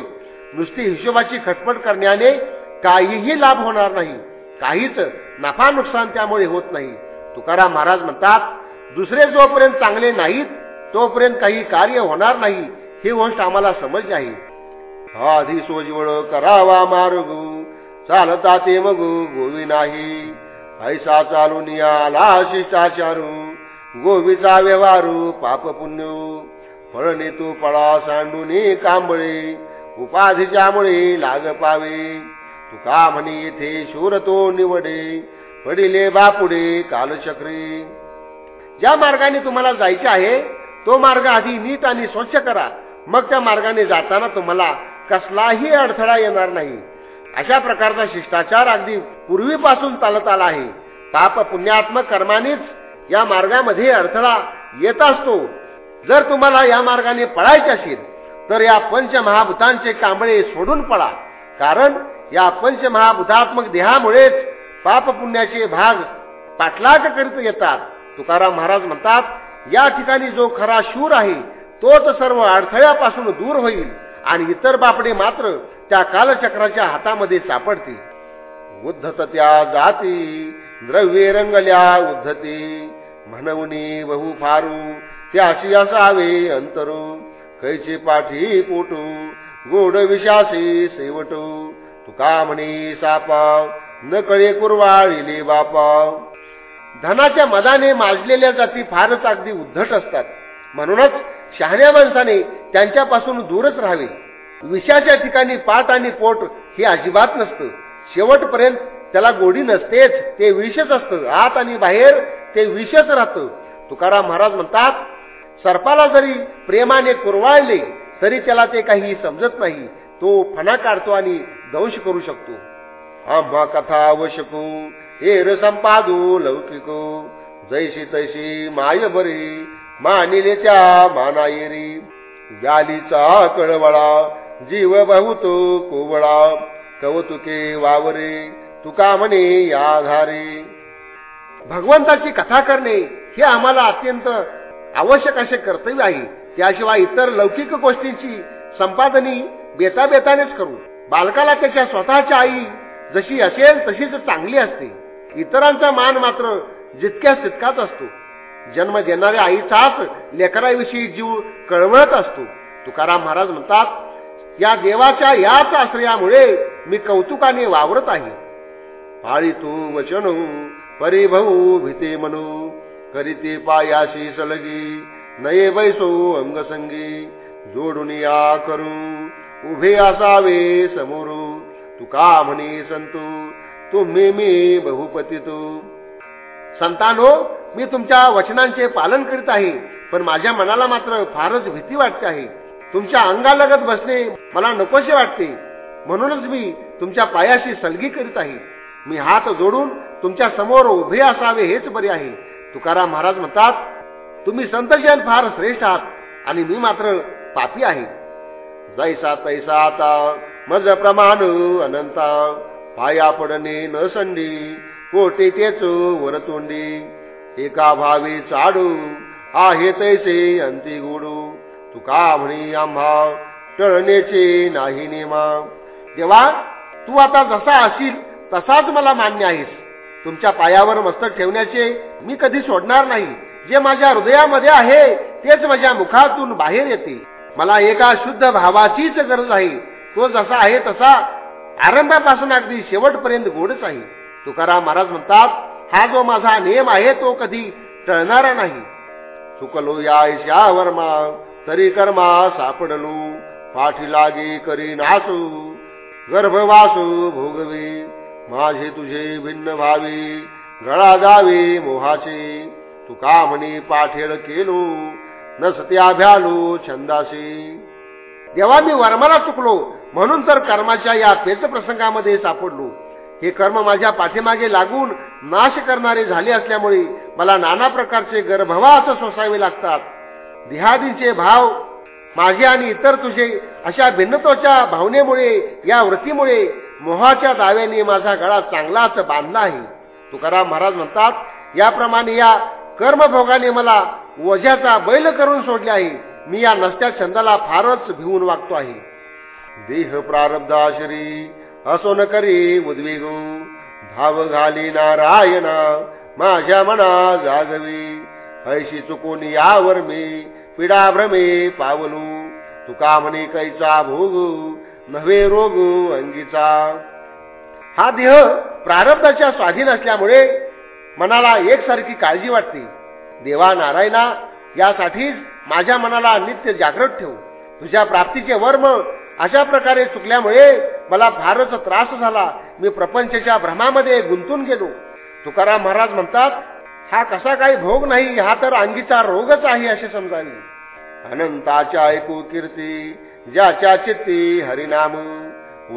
नुसती हिशोबाची खटपट करण्याने काहीही लाभ होणार नाही. काहीच नफा नुकसान त्यामुळे होत नाही. तुकाराम महाराज म्हणतात दुसरे जोपर्यंत चांगले नाहीत तोपर्यंत काही कार्य होणार नाही. ही गोष्ट आम्हाला समज आहे. आधी सोजवळ करावा मार्ग चालता ते मग गोवी नाही. ऐसा चालून आला शिष्टाचारू गोवीचा व्यवहारू पाप पुण्य. फळणे तू पळा सांडून कांबळे. उपाधीच्यामुळे लाग पावे. तुका म्हणे येथे शूर तो निवडे. पडिले बापुडे कालचक्री. ज्या मार्गाने तुम्हाला जायचे आहे तो मार्ग आधी नीट आणि स्वच्छ करा. मग त्या मार्गाने जाताना तुम्हाला कसलाही अडथळा येणार नाही. अशा प्रकारचा शिष्टाचार अगदी पूर्वीपासून चालत आला आहे. पाप पुण्यात्मक कर्मानेच या मार्गामध्ये अडथळा येत असतो. जर तुम्हाला या मार्गाने पळायचे असेल तर या पंचमहाभूतांचे कांबळे सोडून पळा. कारण या पंचमहाभूतात्मक देहामुळेच पाप पुण्याचे भाग पाठलाग करीत येतात. तुकाराम महाराज म्हणतात या ठिकाणी जो खरा शूर आहे तोच सर्व अडथळ्यापासून दूर होईल आणि इतर बापडे मात्र त्या कालचक्राच्या हातामध्ये सापडतील. उद्धत त्या जाती द्रव्ये रंगल्या उद्धती म्हणवनी बहु फारू त्याची असावे अंतरू. कैचे पाठी पोटू गोड विशासी सेवटू तुका म्हणे सापाव न कळे कुरवाळिले बापाव. धनाच्या मदाने माजलेल्या जाती फारच अगदी उद्धट असतात. म्हणूनच शहाण्या माणसाने त्यांच्यापासून दूरच राहावे. विषाच्या ठिकाणी पाठ आणि पोट हे अजिबात नसतं. शेवटपर्यंत त्याला गोडी नसतेच ते विषच असतं. आत आणि बाहेर ते विषच राहतं. तुकाराम महाराज म्हणतात सर्पाला जरी प्रेमाने कुरवाळले तरी त्याला ते काही समजत नाही. तो फणा काढतो आणि दंश करू शकतो. आम्हा कथा आवश्यकू हेर संपादू लौकिको. जैशी तैशी माय बरी मानिलेच्या मानायरी. गालीचा कळवळा जीव बहुत कोवळा. कौतुके वावरे तुका म्हणे या धारे भगवंताची कथा करणे हे आम्हाला अत्यंत आवश्यक असे कर्तव्य आहे. त्याशिवाय इतर लौकिक गोष्टींची संपादनी बेताबेतानेच करू बालकाला त्याच्या स्वतःच्या आई जशी असेल तशीच चांगली असते. इतरांचा मान मात्र जितक्या तितकाच असतो. जन्म देणाऱ्या आईचाच लेकराविषयी जीव कळवळत असतो. तुकाराम महाराज म्हणतात या देवाच्या याच आश्रयामुळे मी कौतुकाने वावरत आहे. पाळी तू वचन परिभऊ भीते म्हणू करीते पायाशी सलगी नये बैसो अंगसंगी जोडून या करू उभे असावे समोर तू का म्हणे संतू तुम्ही मी बहुपती तू संतानो मी तुमच्या वचनांचे पालन करीत आहे पण माझ्या मनाला मात्र फारच भीती वाटते आहे. तुमच्या अंगालगत बसणे मला नकोसे वाटते. म्हणूनच मी तुमच्या पायाशी सलगी करीत आहे. मी हात जोडून तुमच्यासमोर उभे असावे हेच बरे आहे. तुकाराम महाराज म्हणतात तुम्ही संतजन फार श्रेष्ठ आहात आणि मी मात्र पापी आहे. जैसा तैसा आता मज प्रमाण अनंता पाया पडणे न संडी कोटे तेच वरतोंडी एका भावी चाडू आहे तैसे अंती गोडू तुका म्हणी आम्हा टळण्याचे नाही नेमा. देवा तू आता जसा असील तसाच मला मान्य आहेस. तुमच्या पायावर मस्तक ठेवण्याचे मी कधी सोडणार नाही. जे माझ्या हृदयामध्ये आहे तेच माझ्या मुखातून बाहेर येते. मला एका शुद्ध भावाचीच गरज आहे. तो जसा आहे तसा आरंभापासून अगदी शेवटपर्यंत गोडच आहे. तुकाराम महाराज म्हणतात हा जो माझा नियम आहे तो कधी टळणारा नाही. चुकलो या वर्मा तरी कर्मा सापडलो. पाठी लागे करी नासू. गर्भवासू भोगवे. माझे तुझे भिन्न भावी गळा जावे मोहाचे. तू का म्हणे पाठेळ केलो नसत्या भ्यालो छंदाशी देवा मी वर्माला चुकलो म्हणून तर कर्माच्या या पेच प्रसंगामध्ये सापडलो. हे कर्म माझ्या पाठीमागे लागून नाश करणारे झाले असल्यामुळे मला नाना प्रकारचे गर्भवास सोसावे लागतात. देहादीचे भाव माझे आणि इतर तुझे अशा भिन्नत्वाच्या भावनेमुळे या वृत्तीमुळे मोहाच्या दाव्याने माझा गळा चांगलाच बांधला आहे. तुकाराम महाराज म्हणतात याप्रमाणे या कर्मभोगाने मला वजाचा बैल करून सोडले आहे. मी या नसत्या छंदाला फारच भिवून वागतो आहे. देह प्रारब्धाश्री असो न करी उद्वेगू. भाव घाली नारायणा माझ्या मना जागवी. ऐशी चुकून यावर मी पिडा भ्रमे पावलू. तुका म्हणे कैचा भोग नव्हे रोग अंगीचा. हा देह प्रारब्धाच्या स्वाधीन असल्यामुळे मनाला एकसारखी काळजी वाटते. देवा नारायणा यासाठीच माझ्या मनाला नित्य जागृत ठेव. तुझ्या प्राप्तीचे वर्म अशा प्रकारे चुकल्यामुळे मला फारच त्रास झाला. मी प्रपंचच्या भ्रमामध्ये गुंतून गेलो. तुकाराम महाराज म्हणतात हा कसा काही भोग नाही हा तर अंगीचा रोगच आहे असे समजावी. अनंताच्या ऐकू कीर्ती. ज्याच्या चित्ती हरिनाम.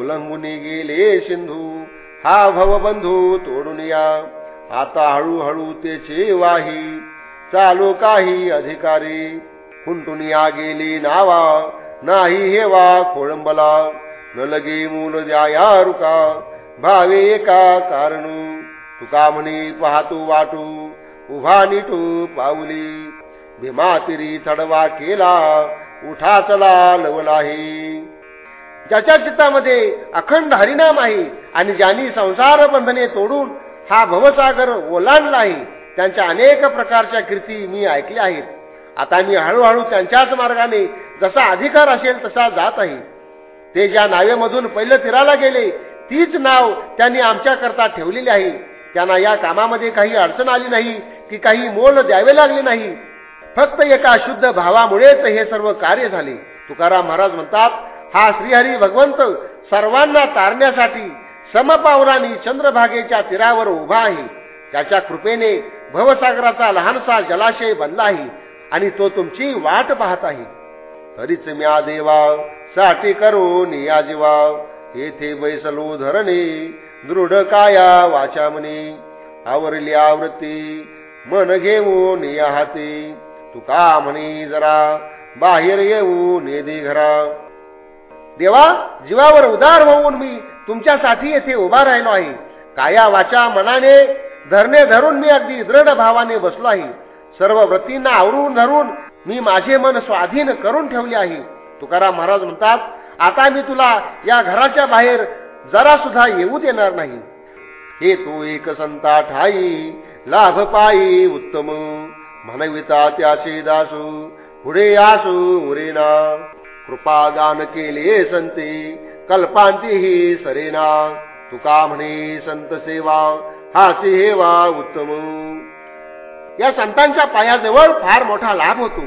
उलंगुनी गेले सिंधू. हा भवबंधू तोडून या. आता हळूहळू तेचे वाही. चालू काही अधिकारी. खुंटून या गेली नावा. नाही हेवा खोळंबला न लगे मूल द्या रुका. भावे एका कारणू. तुका म्हणे पाहतो वाटू. उभा नीटू पाऊली. भीमातिरी थडवा केला. उठा चला लवलाही ज्याच्या चित्तामध्ये अखंड हरिनाम आहे आणि ज्यांनी संसार बंधने तोडून हा भवसागर ओलांडला आहे त्यांच्या अनेक प्रकारच्या कीर्ती मी ऐकल्या आहेत. आता मी हळूहळू त्यांच्याच मार्गाने जसा अधिकार असेल तसा जात आहे. ते ज्या नावेमधून पहिलं तीराला गेले तीच नाव त्यांनी आमच्या करता ठेवलेली आहे. त्यांना या कामामध्ये काही अडचण आली नाही की काही मोल द्यावे लागले नाही. फक्त एका शुद्ध भावामुळेच हे सर्व कार्य झाले. तुकाराम महाराज म्हणतात हा श्रीहरी भगवंत सर्वांना तारण्यासाठी समपावरानी चंद्रभागेच्या तीरावर उभा आहे. त्याच्या कृपेने भवसागराचा लहानसा जलाशय बनला आहे आणि तो तुमची वाट पाहत आहे. तरीच म्या देवा साठी करून या जीवा. येथे बैसलो धरणे दृढ काया वाचा म्हणे. आवरली आवृत्ती मन घेऊन या हाती. तुका म्हणे जरा? बाहेर येऊ नेदी घरा. देवा जीवावर उदार होऊन मी तुमच्यासाठी येथे उभा राहिलो आहे. काया वाचा मनाने धरणे धरून मी अगदी दृढ भावाने बसलो आहे. सर्व व्रतींना आवरून धरून मी माझे मन स्वाधीन करून ठेवले आहे. तुकाराम महाराज म्हणतात आता मी तुला या घराच्या बाहेर जरा सुद्धा येऊ देणार नाही. हे तू एक संता ठाई लाभ पायी उत्तम. म्हणविता त्याचे दासू पुढे आसू उरेना कृपादान केले संते कल्पांती ही सरेना तुका म्हणे संत सेवा हासी हेवा उत्तम या संतांच्या पायाजवळ फार मोठा लाभ होतो.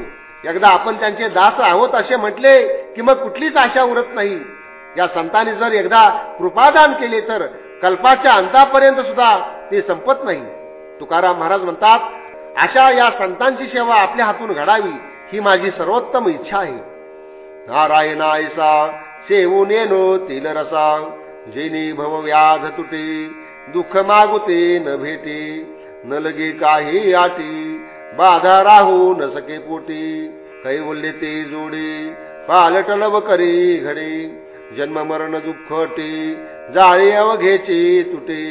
एकदा आपण त्यांचे दास आहोत असे म्हटले की मग कुठलीच आशा उरत नाही. या संतांनी जर एकदा कृपादान केले तर कल्पाच्या अंतापर्यंत सुद्धा ते संपत नाही. तुकाराम महाराज म्हणतात अशा या संतांची सेवा आपल्या हातून घडावी ही माझी सर्वोत्तम इच्छा आहे. नारायणा ऐसा सेवू नेनो तिल रसा जेनी भव व्याध तुटे दुःख मागुते न भेटे न लगे काही आटी बाधा राहू न सके पोटी कैवल्य ते जोडे पालट लव करी घडे जन्म मरण दुःखटे जाळे अवघेचे तुटे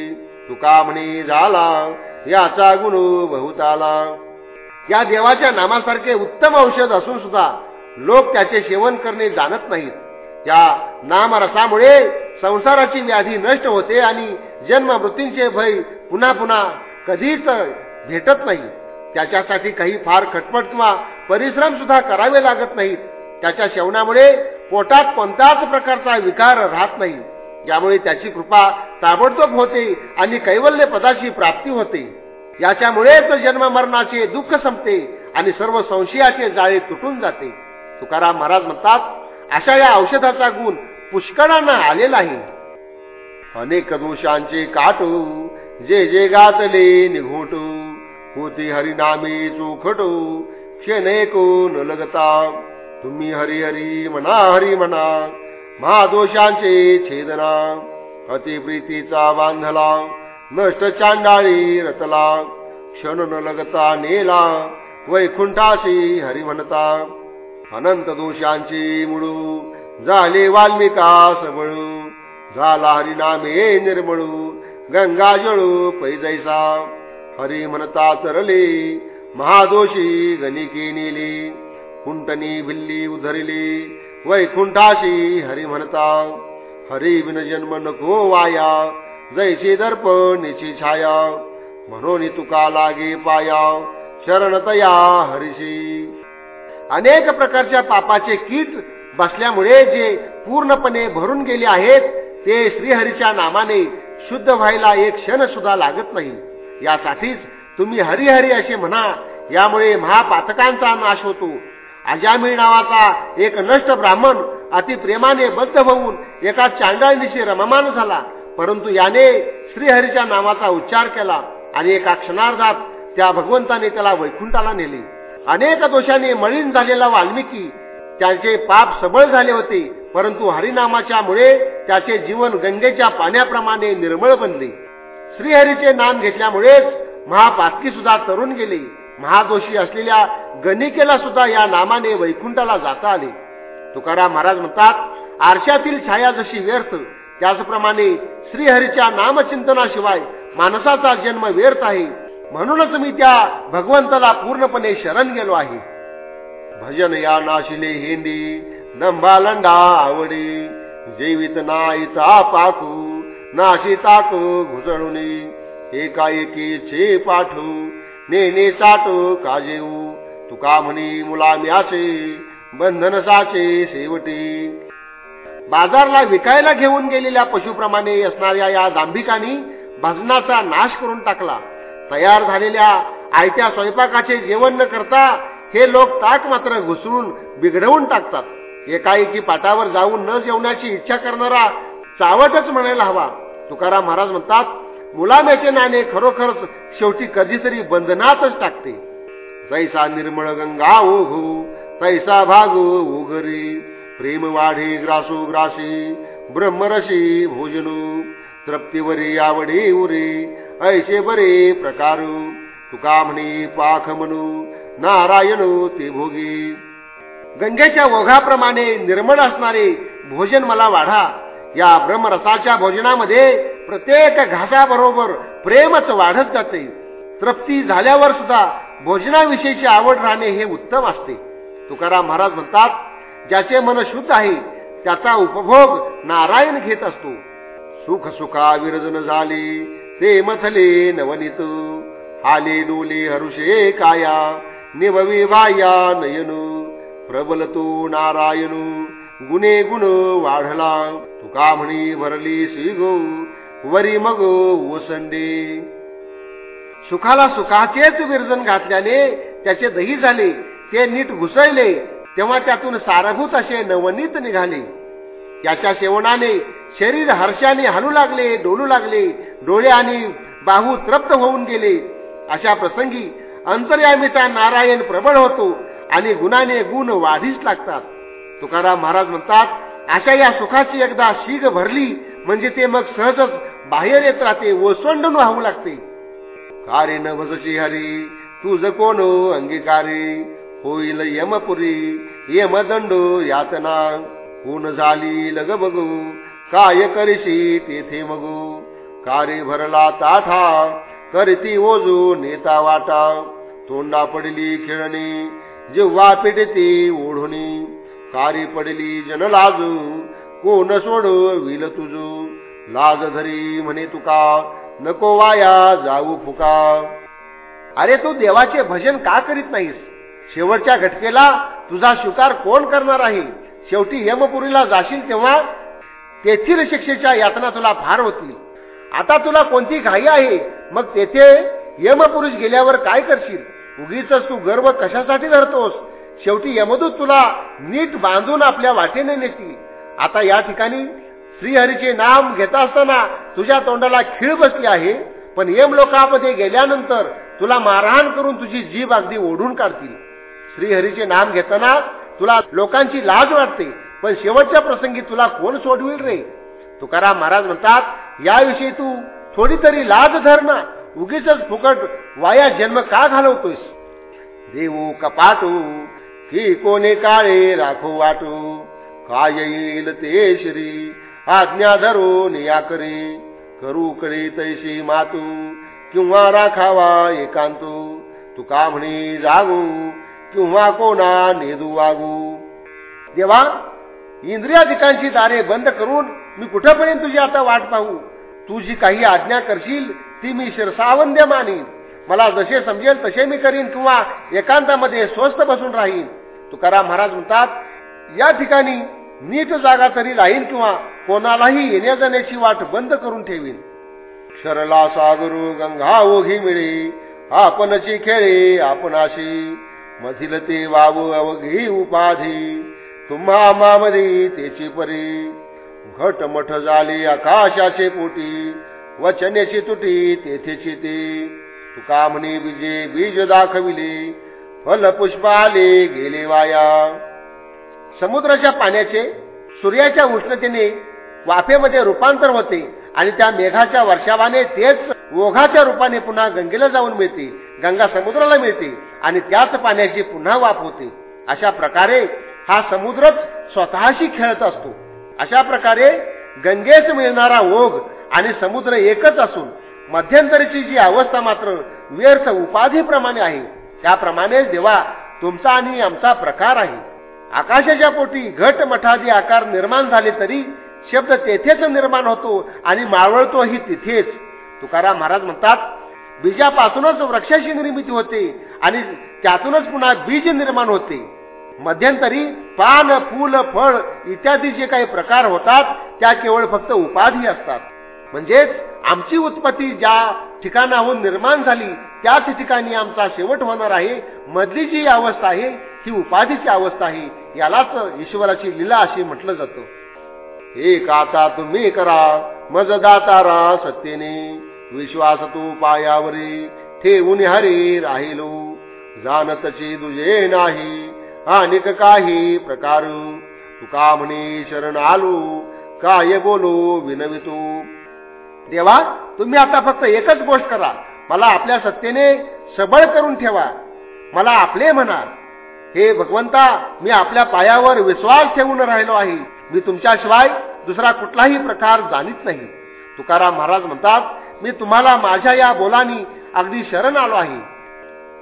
तुका म्हणे झाला याचा गुण बहुताला या देवाच्या नामासारखे उत्तम औषध असून सुद्धा लोक त्याचे सेवन करणे जाणत नाहीत. या नामरसामुळे संसाराची व्याधी नष्ट होते आणि जन्म मृत्यूंचे भय पुन्हा पुन्हा कधीच भेटत नाही. त्याच्यासाठी काही फार खटपट किंवा परिश्रम सुद्धा करावे लागत नाहीत. त्याच्या सेवनामुळे पोटात कोणत्याच प्रकारचा विकार राहत नाही. यामुळे त्याची कृपा ताबडतोब होते आणि कैवल्य पदाची प्राप्ती होते. याच्यामुळेच जन्म मरणाचे दुःख संपते आणि सर्व संशयाचे जाळे तुटून जाते. तुकाराम महाराज म्हणतात अशा या औषधाचा गुण पुष्कळांना आलेला आहे अनेक दोषांचे काटू जे जे गातले निघोटू होती हरिनामे चोखटू क्षण न लगता तुम्ही हरी हरी म्हणा हरी म्हणा महादोषांचे छेदना अतिप्रीतीचा बांधला नष्ट चांडाळी रतला क्षण न लगता नेला वैकुंठाशी हरिमनता अनंत दोषांची मुळू झाले वाल्मिका सबळू झाला हरिनामे निर्मळू गंगा जळू पैजैसा हरी म्हणता तरले महादोषी गणिके नेली कुंटनी भिल्ली उधरली वैकुंठाशी हरी म्हणता. हरी विनजन्म नको वाया. जैसे दर्पणीची छाया. म्हणून तुका लागे पाया. शरणतया हरिशी. अनेक प्रकारच्या पापाचे कीट बसल्यामुळे जे पूर्णपणे भरून गेले आहेत ते श्रीहरीच्या नामाने शुद्ध व्हायला एक क्षण सुद्धा लागत नाही. यासाठीच तुम्ही हरिहरी असे म्हणा. यामुळे महापातकांचा नाश होतो. अजामिळ नावाचा एक नष्ट ब्राह्मण अतिप्रेमाने बद्ध होऊन एका चांडाळणीशी रममान झाला. परंतु याने श्रीहरीच्या नावाचा उच्चार केला आणि एका क्षणार्धात त्या भगवंताने त्याला वैकुंठाला नेले. अनेक दोषाने मळीन झालेला वाल्मिकी त्याचे पाप सबळ झाले होते परंतु हरिनामाच्या मुळे त्याचे जीवन गंगेच्या पाण्याप्रमाणे निर्मळ बनले. श्रीहरीचे नाम घेतल्यामुळेच महापातकी सुद्धा तरुण गेले. महादोषी असलेल्या गणिकेला सुद्धा या नामाने वैकुंठाला जाता आले. तुकाराम महाराज म्हणतात आरशातील छाया जशी व्यर्थ त्याचप्रमाणे श्रीहरीच्या नामचिंतनाशिवाय माणसाचा जन्म व्यर्थ आहे. म्हणूनच मी त्या भगवंताला पूर्णपणे शरण गेलो आहे. भजन या नाशिले हिंदी नंबालंडा आवडी. जेवित नाईचा पाकू नाशी ताकू घुसळून एकाएकी छे पाठू नेने चाट काजेऊ. तुका म्हणी मुलाम्याचे बंधन साचे शेवटी. बाजारला विकायला घेऊन गेलेल्या पशुप्रमाणे असणाऱ्या या दांभिकांनी भजनाचा नाश करून टाकला. तयार झालेल्या आयत्या स्वयंपाकाचे जेवण न करता हे लोक ताक मात्र घुसळून बिघडवून टाकतात. एकाएकी पाटावर जाऊन न जेवण्याची इच्छा करणारा चावटच म्हणायला हवा. तुकाराम महाराज म्हणतात मुलाम्याचे नाणे खरोखरच शेवटी कधीतरी बंधनातच टाकते. तैसा निर्मळ गंगा ओघू तैसा भाग ओघरी प्रेम वाढे ग्रासो ग्रासी ब्रह्मरशी भोजनू तृप्तीवरी आवडी उरे ऐसे बरे प्रकारू तुका म्हणे पाख म्हणू नारायण ते भोगी. गंगेच्या ओघाप्रमाणे निर्मळ असणारे भोजन मला वाढा. या ब्रह्मरसाच्या भोजनामध्ये प्रत्येक घासाबरोबर प्रेमच वाढत जाते. तृप्ती झाल्यावर सुद्धा भोजनाविषयीची आवड राहणे हे उत्तम असते. तुकाराम महाराज म्हणतात ज्याचे मन शुद्ध आहे त्याचा उपभोग नारायण घेत असतो. सुख सुखा विरजन झाले ते मथले नवनीत. आले डोले हरुषे काया निवविवाया नयन. प्रबल तो नारायण. गुणे गुण वाढला. तुका म्हणी भरली श्रीगो वरी मग ओसंडे. सुखाला सुखाचेच विरजन घातल्याने त्याचे दही झाले ते नीट घुसळले तेव्हा त्यातून सारभूत असे नवनीत निघाले. त्याच्या सेवनाने शरीर हर्षाने हलू लागले डोलू लागले डोळे आणि बाहू तृप्त होऊन गेले. अशा प्रसंगी अंतर्यामीचा नारायण प्रबळ होतो आणि गुणाने गुण वाढीस लागतात. तुकाराम महाराज म्हणतात अशा या सुखाची एकदा शीघ भरली म्हणजे ते मग सहजच बाहेर येत राहते ओसंडून वाहू लागते. कारे न भजशी हरी तुझ कोण अंगीकारी? होईल यमपुरी यमदंड यातना कोण झाली लग बघू काय करीशी तेथे मगू? कारे भरला ताठा करती ओजू नेता वाटा. तोंडा पडली खेळणी जेव्हा पिडती ओढणी कारी पडली जन लाजू कोण सोड विल तुझू? लाज धरी म्हणे तुका नको वाया जाऊ फुका. अरे तू देवाचे भजन का करीत नाहीस? शेवटच्या घटकेला तुझा शिकार कोण करणार आहे? शेवटी यमपुरीला जाशील तेव्हा? तेथील शिक्षेच्या यातना तुला फार होतील. आता तुला कोणती घाई आहे? मग तेथे यमपुरुष गेल्यावर काय करशील? उगीच तू गर्व कशासाठी धरतोस? शेवटी यमदूत तुला नीट बांधून आपल्या वाटेने नेतील आता या ठिकाणी श्रीहरीचे नाम घेता असताना तुझ्या तोंडाला खीळ बसली आहे पण यम लोकामध्ये गेल्यानंतर तुला मारहाण करून तुझी जीभ अगदी ओढून काढतील. श्रीहरीचे नाम घेताना तुला लोकांची लाज वाटते पण शेवटच्या प्रसंगी तुला कोण सोडविल रे? तुकाराम महाराज म्हणतात याविषयी तू थोडी तरी लाज धर ना. उगीच फुकट वाया जन्म का घालवतोयस? देऊ कपाटू की कोणी काळे राखो वाटू? काय येईल ते श्री? आज्ञा धरून या करी. करू करी तैशी मातू किंवा राखावा एकांतू. तुका म्हणे जागू किंवा कोणा नेदू वागू. देवा इंद्रियाधिकांची दारे बंद करून मी कुठपर्यंत तुझी आता वाट पाहू? तू जी काही आज्ञा करशील ती मी शिरसावंद्य मानीन. मला जसे समजेल तसे मी करीन किंवा एकांतामध्ये स्वस्त बसून राहीन. तुकाराम महाराज म्हणतात या ठिकाणी नीट जागा तरी राहीन किंवा कोणालाही येण्या जाण्याची वाट बंद करून ठेवीन. शरला सागरू गंगा ओघी मिळे आपणची खेळे आपणाशी. मधील ते वाव अवघी उपाधी तुम्हा मामरी तेची परी. घटमठ झाली आकाशाचे पोटी वचनेची तुटी तेथेची ते. तुका म्हणे बीजे बीज दाखविले. फल पुष्पाले गेले वाया. समुद्राच्या पाण्याचे सूर्याच्या उष्णतेने वाफेमध्ये रूपांतर होते आणि त्या मेघाच्या वर्षावाने तेच ओघाच्या रूपाने पुन्हा गंगेला जाऊन मिळते गंगा समुद्राला मिळते आणि त्याच पाण्याची पुन्हा वाफ होते. अशा प्रकारे हा समुद्रच स्वतःशी खेळत असतो. अशा प्रकारे गंगेस मिळणारा ओघ आणि समुद्र एकच असून मध्यंतरीची जी अवस्था मात्र व्यर्थ उपाधीप्रमाणे आहे त्याप्रमाणे देवा तुमचा आणि आमचा प्रकार आहे. आकाशाच्या पोटी घट मठादी आकार निर्माण झाले तरी शब्द तेथेच निर्माण होतो आणि मावळतोही तिथेच. तुकाराम महाराज म्हणतात बीजापासूनच वृक्षाची निर्मिती होते आणि त्यातूनच पुन्हा बीज निर्माण होते. मध्यंतरी पान फूल फळ इत्यादी जे काही प्रकार होतात त्या केवळ फक्त उपाधी असतात. म्हणजेच आमची उत्पत्ती ज्या ठिकाणाहून निर्माण झाली त्याच ठिकाणी आमचा शेवट होणार आहे. मधली जी अवस्था आहे ही उपाधीची अवस्था आहे यालाच ईश्वराची लीला अशी म्हटलं जातं. एक आता तुम्ही करा मज दातारा सत्तेने विश्वास तू पायावरी ठेवून हरी राहिलो. जाणतची तुझे नाही अनेक काही प्रकार. तुका म्हणे शरण आलो काय बोलो विनवितो. देवा तुम्ही आता फक्त एकच गोष्ट करा. मला आपल्या सत्तेने सबळ करून ठेवा. मला आपले म्हणा. हे भगवंता मी आपल्या पायावर विश्वास ठेवून राहिलो आहे. मी तुमच्याशिवाय दुसरा कुठलाही प्रकार जाणीत नाही. तुकाराम महाराज म्हणतात मी तुम्हाला माझ्या या बोलानी अगदी शरण आलो आहे.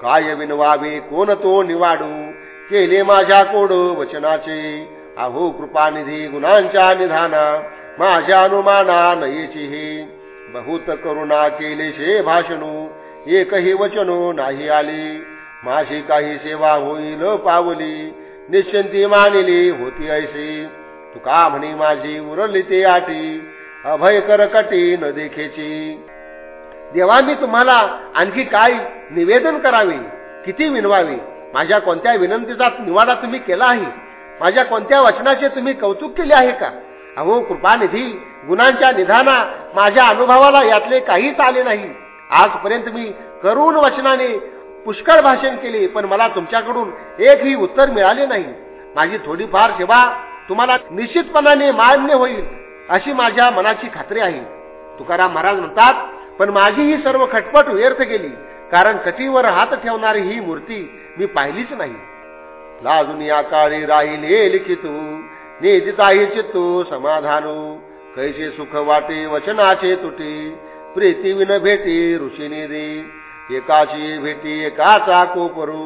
काय विनवावे कोण तो निवाडू? केले माझ्या कोड वचनाचे. अहो कृपानिधी गुणांच्या निधाना. माझ्या अनुमाना नयेची हे. बहुत करुणा केले शे भाषणू. एकही वचनो नाही आली. माझी काही सेवा होईल पावली. निश्चिंती मानिली होती ऐशी तुका म्हणे माझी उरली ते आटी. अभय करकटी न देखेची. देवा मी तुम्हाला आणखी काय निवेदन करावे? किती विनवावे? माझ्या कोणत्या विनंतीचा निवाडा तुम्ही केला आहे? माझ्या कोणत्या वचनाचे तुम्ही कौतुक केले आहे का? अहो कृपानिधी गुणांच्या निधाना माझ्या अनुभवाला यातले काहीच आले नाही. आजपर्यंत मी करुण वचनाने पुष्कळ भाषण केले पण मला तुमच्याकडून एकही उत्तर मिळाले नाही. माझी थोडीफार सेवा तुम्हाला निश्चितपणाने मान्य होईल अशी माझ्या मनाची खात्री आहे. तुकाराम महाराज म्हणतात पण माझी ही सर्व खटपट व्यर्थ गेली कारण कटीवर हात ठेवणारी ही मूर्ती मी पाहिलीच नाही. लाजून या काळी राहिले लिखितू नेदिताही चित्तू समाधानू। कैसे सुख वाटे वचनाचे तुटी प्रीती विन भेटी ऋषीने दे एकाची भेटी एकाचा कोपरू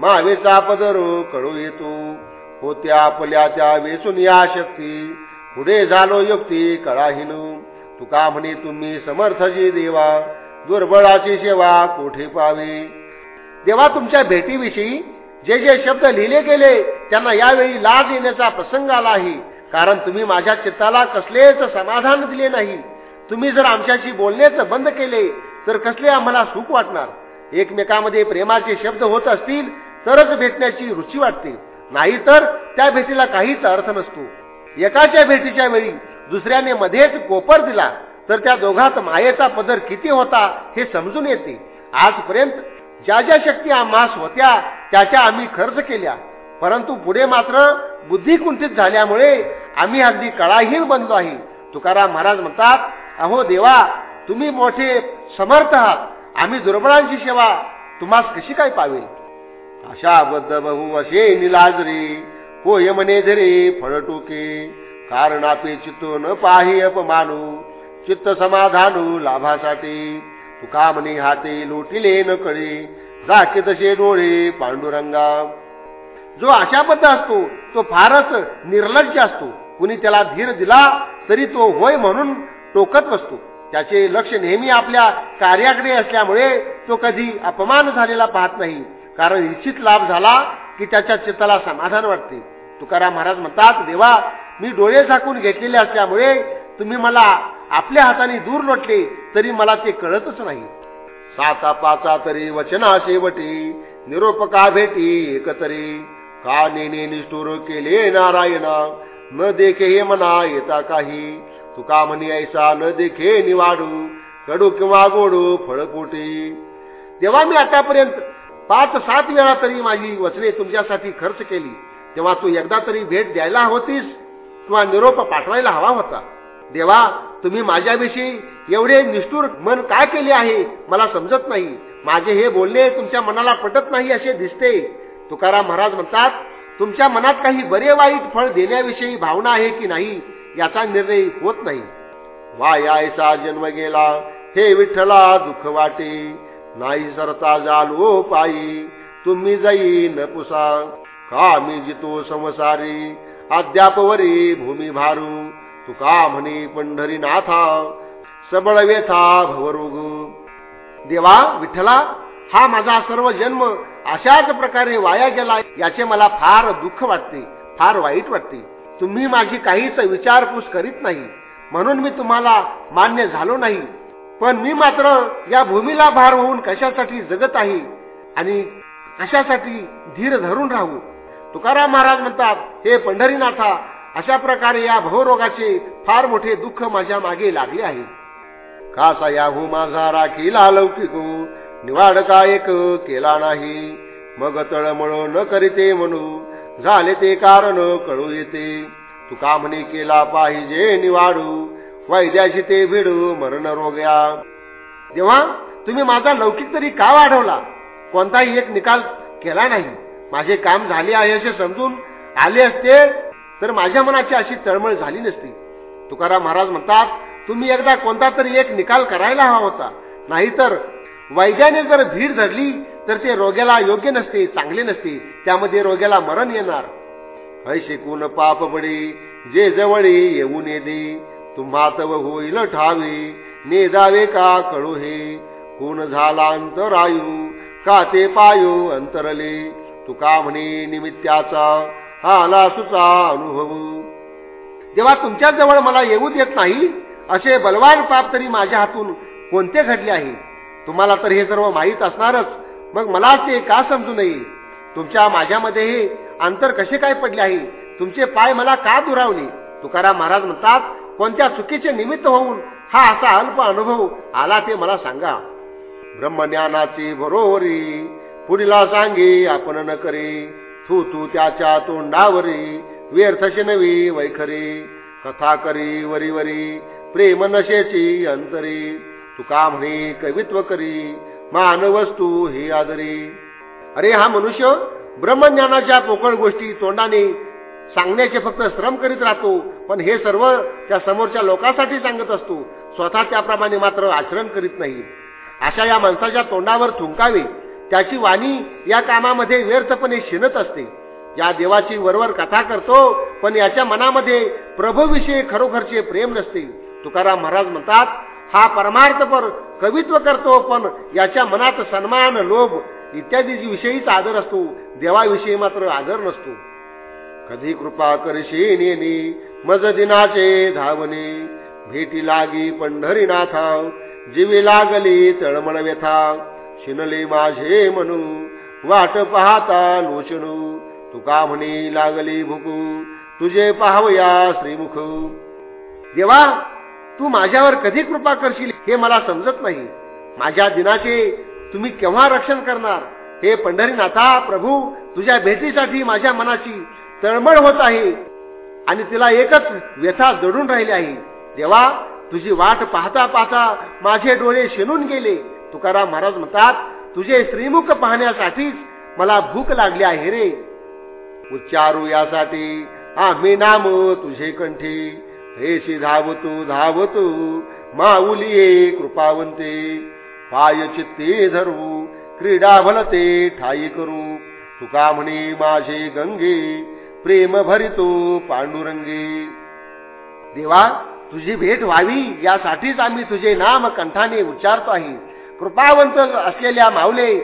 मावेचा पदरू कळू येतो होत्या आपल्या त्या वेचून या शक्ती पुढे झालो युक्ती कळाहीन। तुका म्हणे तुम्ही समर्थजी देवा दुर्बळाची सेवा कोठे पावे? देवा तुमच्या भेटीविषयी जे जे शब्द लिहिले गेले त्यांना यावेळी लाज येण्याचा प्रसंग आला आहे. कारण तुम्ही माझ्या चित्ताला कसलेच समाधान दिले नाही. तुम्ही जर आमच्याशी बोलण्याचं बंद केले तर कसले आम्हाला सुख वाटणार? एकमेकामध्ये प्रेमाचे शब्द होत असतील तरच भेटण्याची रुची वाटते. नाही तर त्या भेटीला काहीच अर्थ नसतो. एकाच्या भेटीच्या वेळी दुसऱ्याने मध्येच कोपर दिला तर त्या दोघात मायेचा पदर किती होता हे समजून येते. आजपर्यंत ज्या ज्या शक्ती आम्हास होत्या त्याच्या आम्ही खर्च केल्या. परंतु पुढे मात्र बुद्धी कुंठित झाल्यामुळे आम्ही अगदी कळाहीन बनलो आहे. तुकाराम महाराज म्हणतात अहो देवा तुम्ही मोठे समर्थ आहात. आम्ही दुर्बळांची सेवा तुम्हास कशी काय पावेल? अशा बद्ध बहु असे निलाजरे होय मने धरे फळटोके. कारण आपे चित्त न पाहि अपमानू. चित्त समाधानू लाभासाठी. तुका म्हणे हाते लोटिले न कळे जाके तसे डोळे पांडुरंगा. जो आशाबद्ध असतो तो फारच निर्लज्ज असतो. कुणी त्याला धीर दिला तरी तो होय म्हणून टोकत बसतो. त्याचे लक्ष नेहमी आपल्या कार्याकडे असल्यामुळे तो कधी अपमान झालेला पाहत नाही. कारण इच्छित लाभ झाला की त्याच्या चित्ताला समाधान वाटते. तुकाराम महाराज म्हणतात देवा मी डोळे झाकून घेतलेले असल्यामुळे तुम्ही मला आपल्या हाताने दूर लोटले तरी मला ते कळतच नाही. साता पाचा तरी वचना शेवटी निरोपका भेटी एकतरी. का नेने निष्ठुर केले नारायणा? न देखे हे मना येता काही. तुका म्हणी ऐसा न देखे निवाडू कडू किंवा गोडू फळपोटी तेव्हा मी आतापर्यंत पाच सात वेळा तरी माझी वचने तुमच्यासाठी खर्च केली. तेव्हा तू एकदा तरी भेट द्यायला होतीस किंवा निरोप पाठवायला हवा होता. देवा तुम्ही माझ्याविषयी एवढे निष्ठूर मन काय केले आहे? मला समजत नाही. माझे हे बोलणे तुमच्या मनाला पटत नाही असे दिसते. तुकाराम महाराज म्हणतात तुमच्या मनात काही बरे वाईट फळ देण्याविषयी भावना आहे की नाही? याचा निर्णय होत नाही. वा यायचा जन्म गेला हे विठ्ठला दुःख वाटे. नाही सरता जालो पायी तुम्ही जाई न पुसा. का मी जितो संसारी अद्यापवरी भूमी भारू. तुका म्हणे पंढरीनाथा सबळ वेथा भवरोग. देवा विठ्ठला हा माझा सर्व जन्म अशाच प्रकारे वाया गेला याचे मला फार दुःख वाटते फार वाईट वाटते. तुम्ही माझी काहीच विचारपूस करीत नाही म्हणून मी तुम्हाला मान्य झालो नाही. पण मी मात्र या भूमीला भार होऊन कशासाठी जगत आहे आणि कशासाठी धीर धरून राहू? तुकाराम महाराज म्हणतात हे पंढरीनाथा अशा प्रकारे या भवरोगाचे फार मोठे दुःख माझ्या मागे लागले आहे. कासा याहू माझा राखीला लौकिक हो? निवाड का एक केला नाही. मग तळमळ न करीते म्हणू. झाले ते कारण कळू येते. तू म्हणे केला पाहिजे निवाडू. वैद्याशी ते भिडू मरण रोग्या. तेव्हा तुम्ही माझा लौकिक तरी का वाढवला? कोणताही एक निकाल केला नाही. माझे काम झाले आहे असे समजून आले असते तर माझ्या मनाची अशी तळमळ झाली नसती. तुकाराम महाराज म्हणतात तुम्ही एकदा कोणता तरी एक निकाल करायला हवा होता. नाहीतर वैद्याने जर भीड धरली तर ते रोग्याला योग्य नसते चांगले नसते. त्यामध्ये रोग्याला मरण येणार. हय शिकून पाप पडे जे जवळे येऊन येदे तुम्हा तव होईल ठावे ने जावे का कळू हे कोण झाला अंतरायू का ते पायू अंतरले. तुका म्हणे निमित्ताचा आला सुचा अनुभव. जेव्हा तुमच्या जवळ मला येऊ देत नाही असे बलवान पाप तरी माझ्या हातून कोणते घडले आहे? तुम्हाला तर हे सर्व माहीत असणारच. मग मला ते का समजू नये? तुमच्या माझ्यामध्ये हे अंतर कसे काय पडले आहे? तुमचे पाय मला का दुरावले? तुकाराम महाराज म्हणतात कोणत्या चुकीचे निमित्त होऊन हा असा अल्प अनुभव आला ते मला सांगा. ब्रह्मज्ञानाची बरोबरी पुढीला सांगे आपण न करे. तू तू त्याच्या तोंडावरी व्यर्थशी नवी वैखरी. कथा करी वरी वरी प्रेम नशेची अंतरी. तुका म्हणे कवित्व करी मान वस्तू हे आदरी. अरे हा मनुष्य ब्रह्मज्ञानाच्या पोकळ गोष्टी तोंडाने सांगण्याचे फक्त श्रम करीत राहतो पण हे सर्व त्या समोरच्या लोकांसाठी सांगत असतो. स्वतः त्याप्रमाणे मात्र आचरण करीत नाही. अशा या माणसाच्या तोंडावर थुंकावे. त्याची वाणी या कामामध्ये व्यर्थपणे शिनत असते. या देवाची वरवर कथा करतो पण याच्या मनामध्ये प्रभूविषयी खरोखरचे प्रेम नसते. तुकाराम महाराज म्हणतात हा परमार्थपर कवित्व करतो पण याच्या मनात सन्मान लोभ इत्यादी विषयीच आदर असतो. देवाविषयी मात्र आदर नसतो. कधी कृपा करशी नेनी मज दिनाचे धावणे भेटी लागी पंढरीनाथा जीवी लागली तळमळ व्यथा शिनले माझे म्हणू वाट पाहता लोचनू. तुका म्हणे लागली भुकू तुझे पाहूया श्रीमुख. देवा तू माझ्यावर कधी कृपा करशील हे मला समजत नाही. माझ्या दिनाचे तुम्ही केव्हा रक्षण करणार? हे पंढरीनाथा प्रभू तुझ्या भेटीसाठी माझ्या मनाची तळमळ होत आहे आणि तिला एकच व्यथा जडून राहिली आहे. देवा तुझी वाट पाहता पाहता माझे डोळे शेनून गेले. तुकाराम महाराज म्हणतात तुझे श्रीमुख पाहण्यासाठीच मला भूक लागली आहे रे. उच्चारू यासाठी. आम्ही नाम तुझे कंठी. हेशी धावतो धावतो. माऊली कृपावंते. पाय चित्ते धरू. क्रीडा भलते ठाई करू. तुका म्हणे माझे गंगे. प्रेम भरितो पांडुरंगे. देवा तुझी भेट व्हावी यासाठीच आम्ही तुझे नाम कंठाने उच्चारतो आहे. कृपावंत असलेल्या माऊले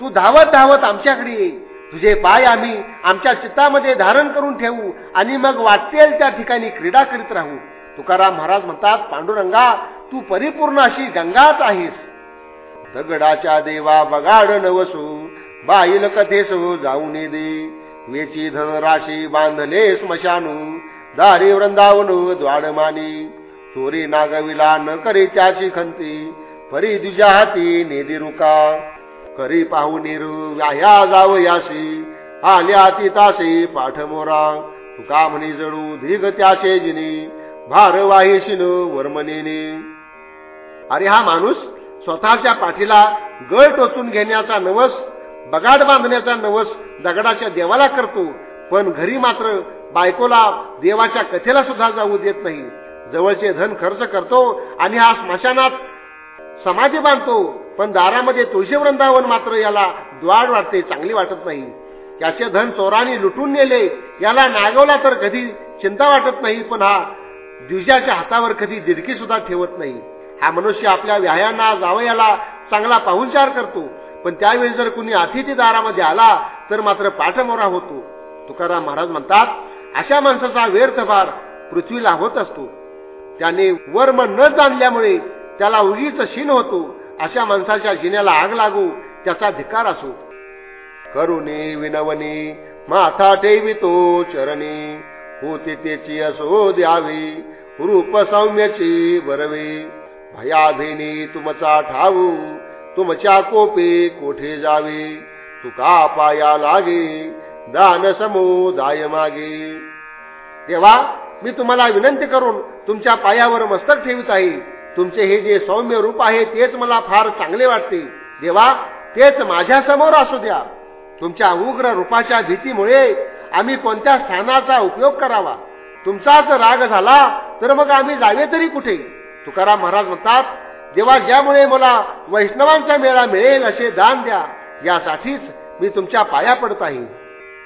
तू धावत धावत आमच्याकडे ये. तुझे पाय आम्ही आमच्या चित्तामध्ये धारण करून ठेवू आणि मग वाटेल त्या ठिकाणी क्रीडा करीत राहू. तुकाराम महाराज म्हणतात पांडुरंगा तू परिपूर्ण अशी गंगाच आहेस. दगडाच्या देवा बगाड नवसू बाईल कथेसो जाऊन दे. वेची धन राशी बांधले स्मशानू दारी वृंदावन द्वाडमानी चोरी नागविला न करे त्याची खंती परी दुजा हाती नेदी करी पाहू निरू व्याह्या जाव याशी. आल्या तासे पाठमोरा. तुका म्हणी जडू धीग त्याचे जिनी. भार वाहिशीन वर्मनेने. अरे हा माणूस स्वतःच्या पाठीला गळ टोचून घेण्याचा नवस बगाड बांधण्याचा नवस दगडाच्या देवाला करतो. पण घरी मात्र बायकोला देवाच्या कथेला सुद्धा जाऊ देत नाही. जवळचे धन खर्च करतो आणि हा स्मशानात समाधी बांधतो पण दारामध्ये तुळशी वृंदावन मात्र याला द्वाड वाटते चांगली वाटत नाही. याचे धन चोराने लुटून नेले याला नागवला तर कधी चिंता वाटत नाही पण हा दिवसाच्या हातावर कधी दिडकी सुद्धा ठेवत नाही. हा मनुष्य आपल्या व्यायांना जावयाला चांगला पाहुणचार करतो पण त्यावेळी जर कुणी अतिथी दारामध्ये आला तर मात्र पाठमोरा होतो. तुकाराम महाराज म्हणतात अशा माणसाचा व्यर्थ पृथ्वीला होत असतो. त्याने वर्म न जाणल्यामुळे त्याला उगीच शीन होतो. अशा माणसाच्या जिन्याला आग लागू त्याचा धिकार असो. करुणे विनवनी माथा ठेवितो चरणी. होते त्याची असो द्यावी रूप सौम्याची बरवे. भयाभिनी तुमचा ठाऊ तुमच्या कोपे कोठे जावे? तुका पाया लागे दान समुदाय मागे. तेव्हा मी तुम्हाला विनंती करून तुमच्या पायावर मस्तक ठेवित आहे. तुमचे हे जे सौम्य रूप आहे तेच मला फार चांगले वाटते. देवा तेच माझ्यासमोर असू द्या. तुमच्या उग्र रूपाच्या भीतीमुळे आम्ही कोणत्या स्थानाचा उपयोग करावा? तुमचाच राग झाला तर मग आम्ही जावे तरी कुठे? तुकाराम महाराज म्हणतात जेव्हा ज्यामुळे मला वैष्णवांचा मेळा मिळेल असे दान द्या. यासाठीच मी तुमच्या पाया पडत आहे.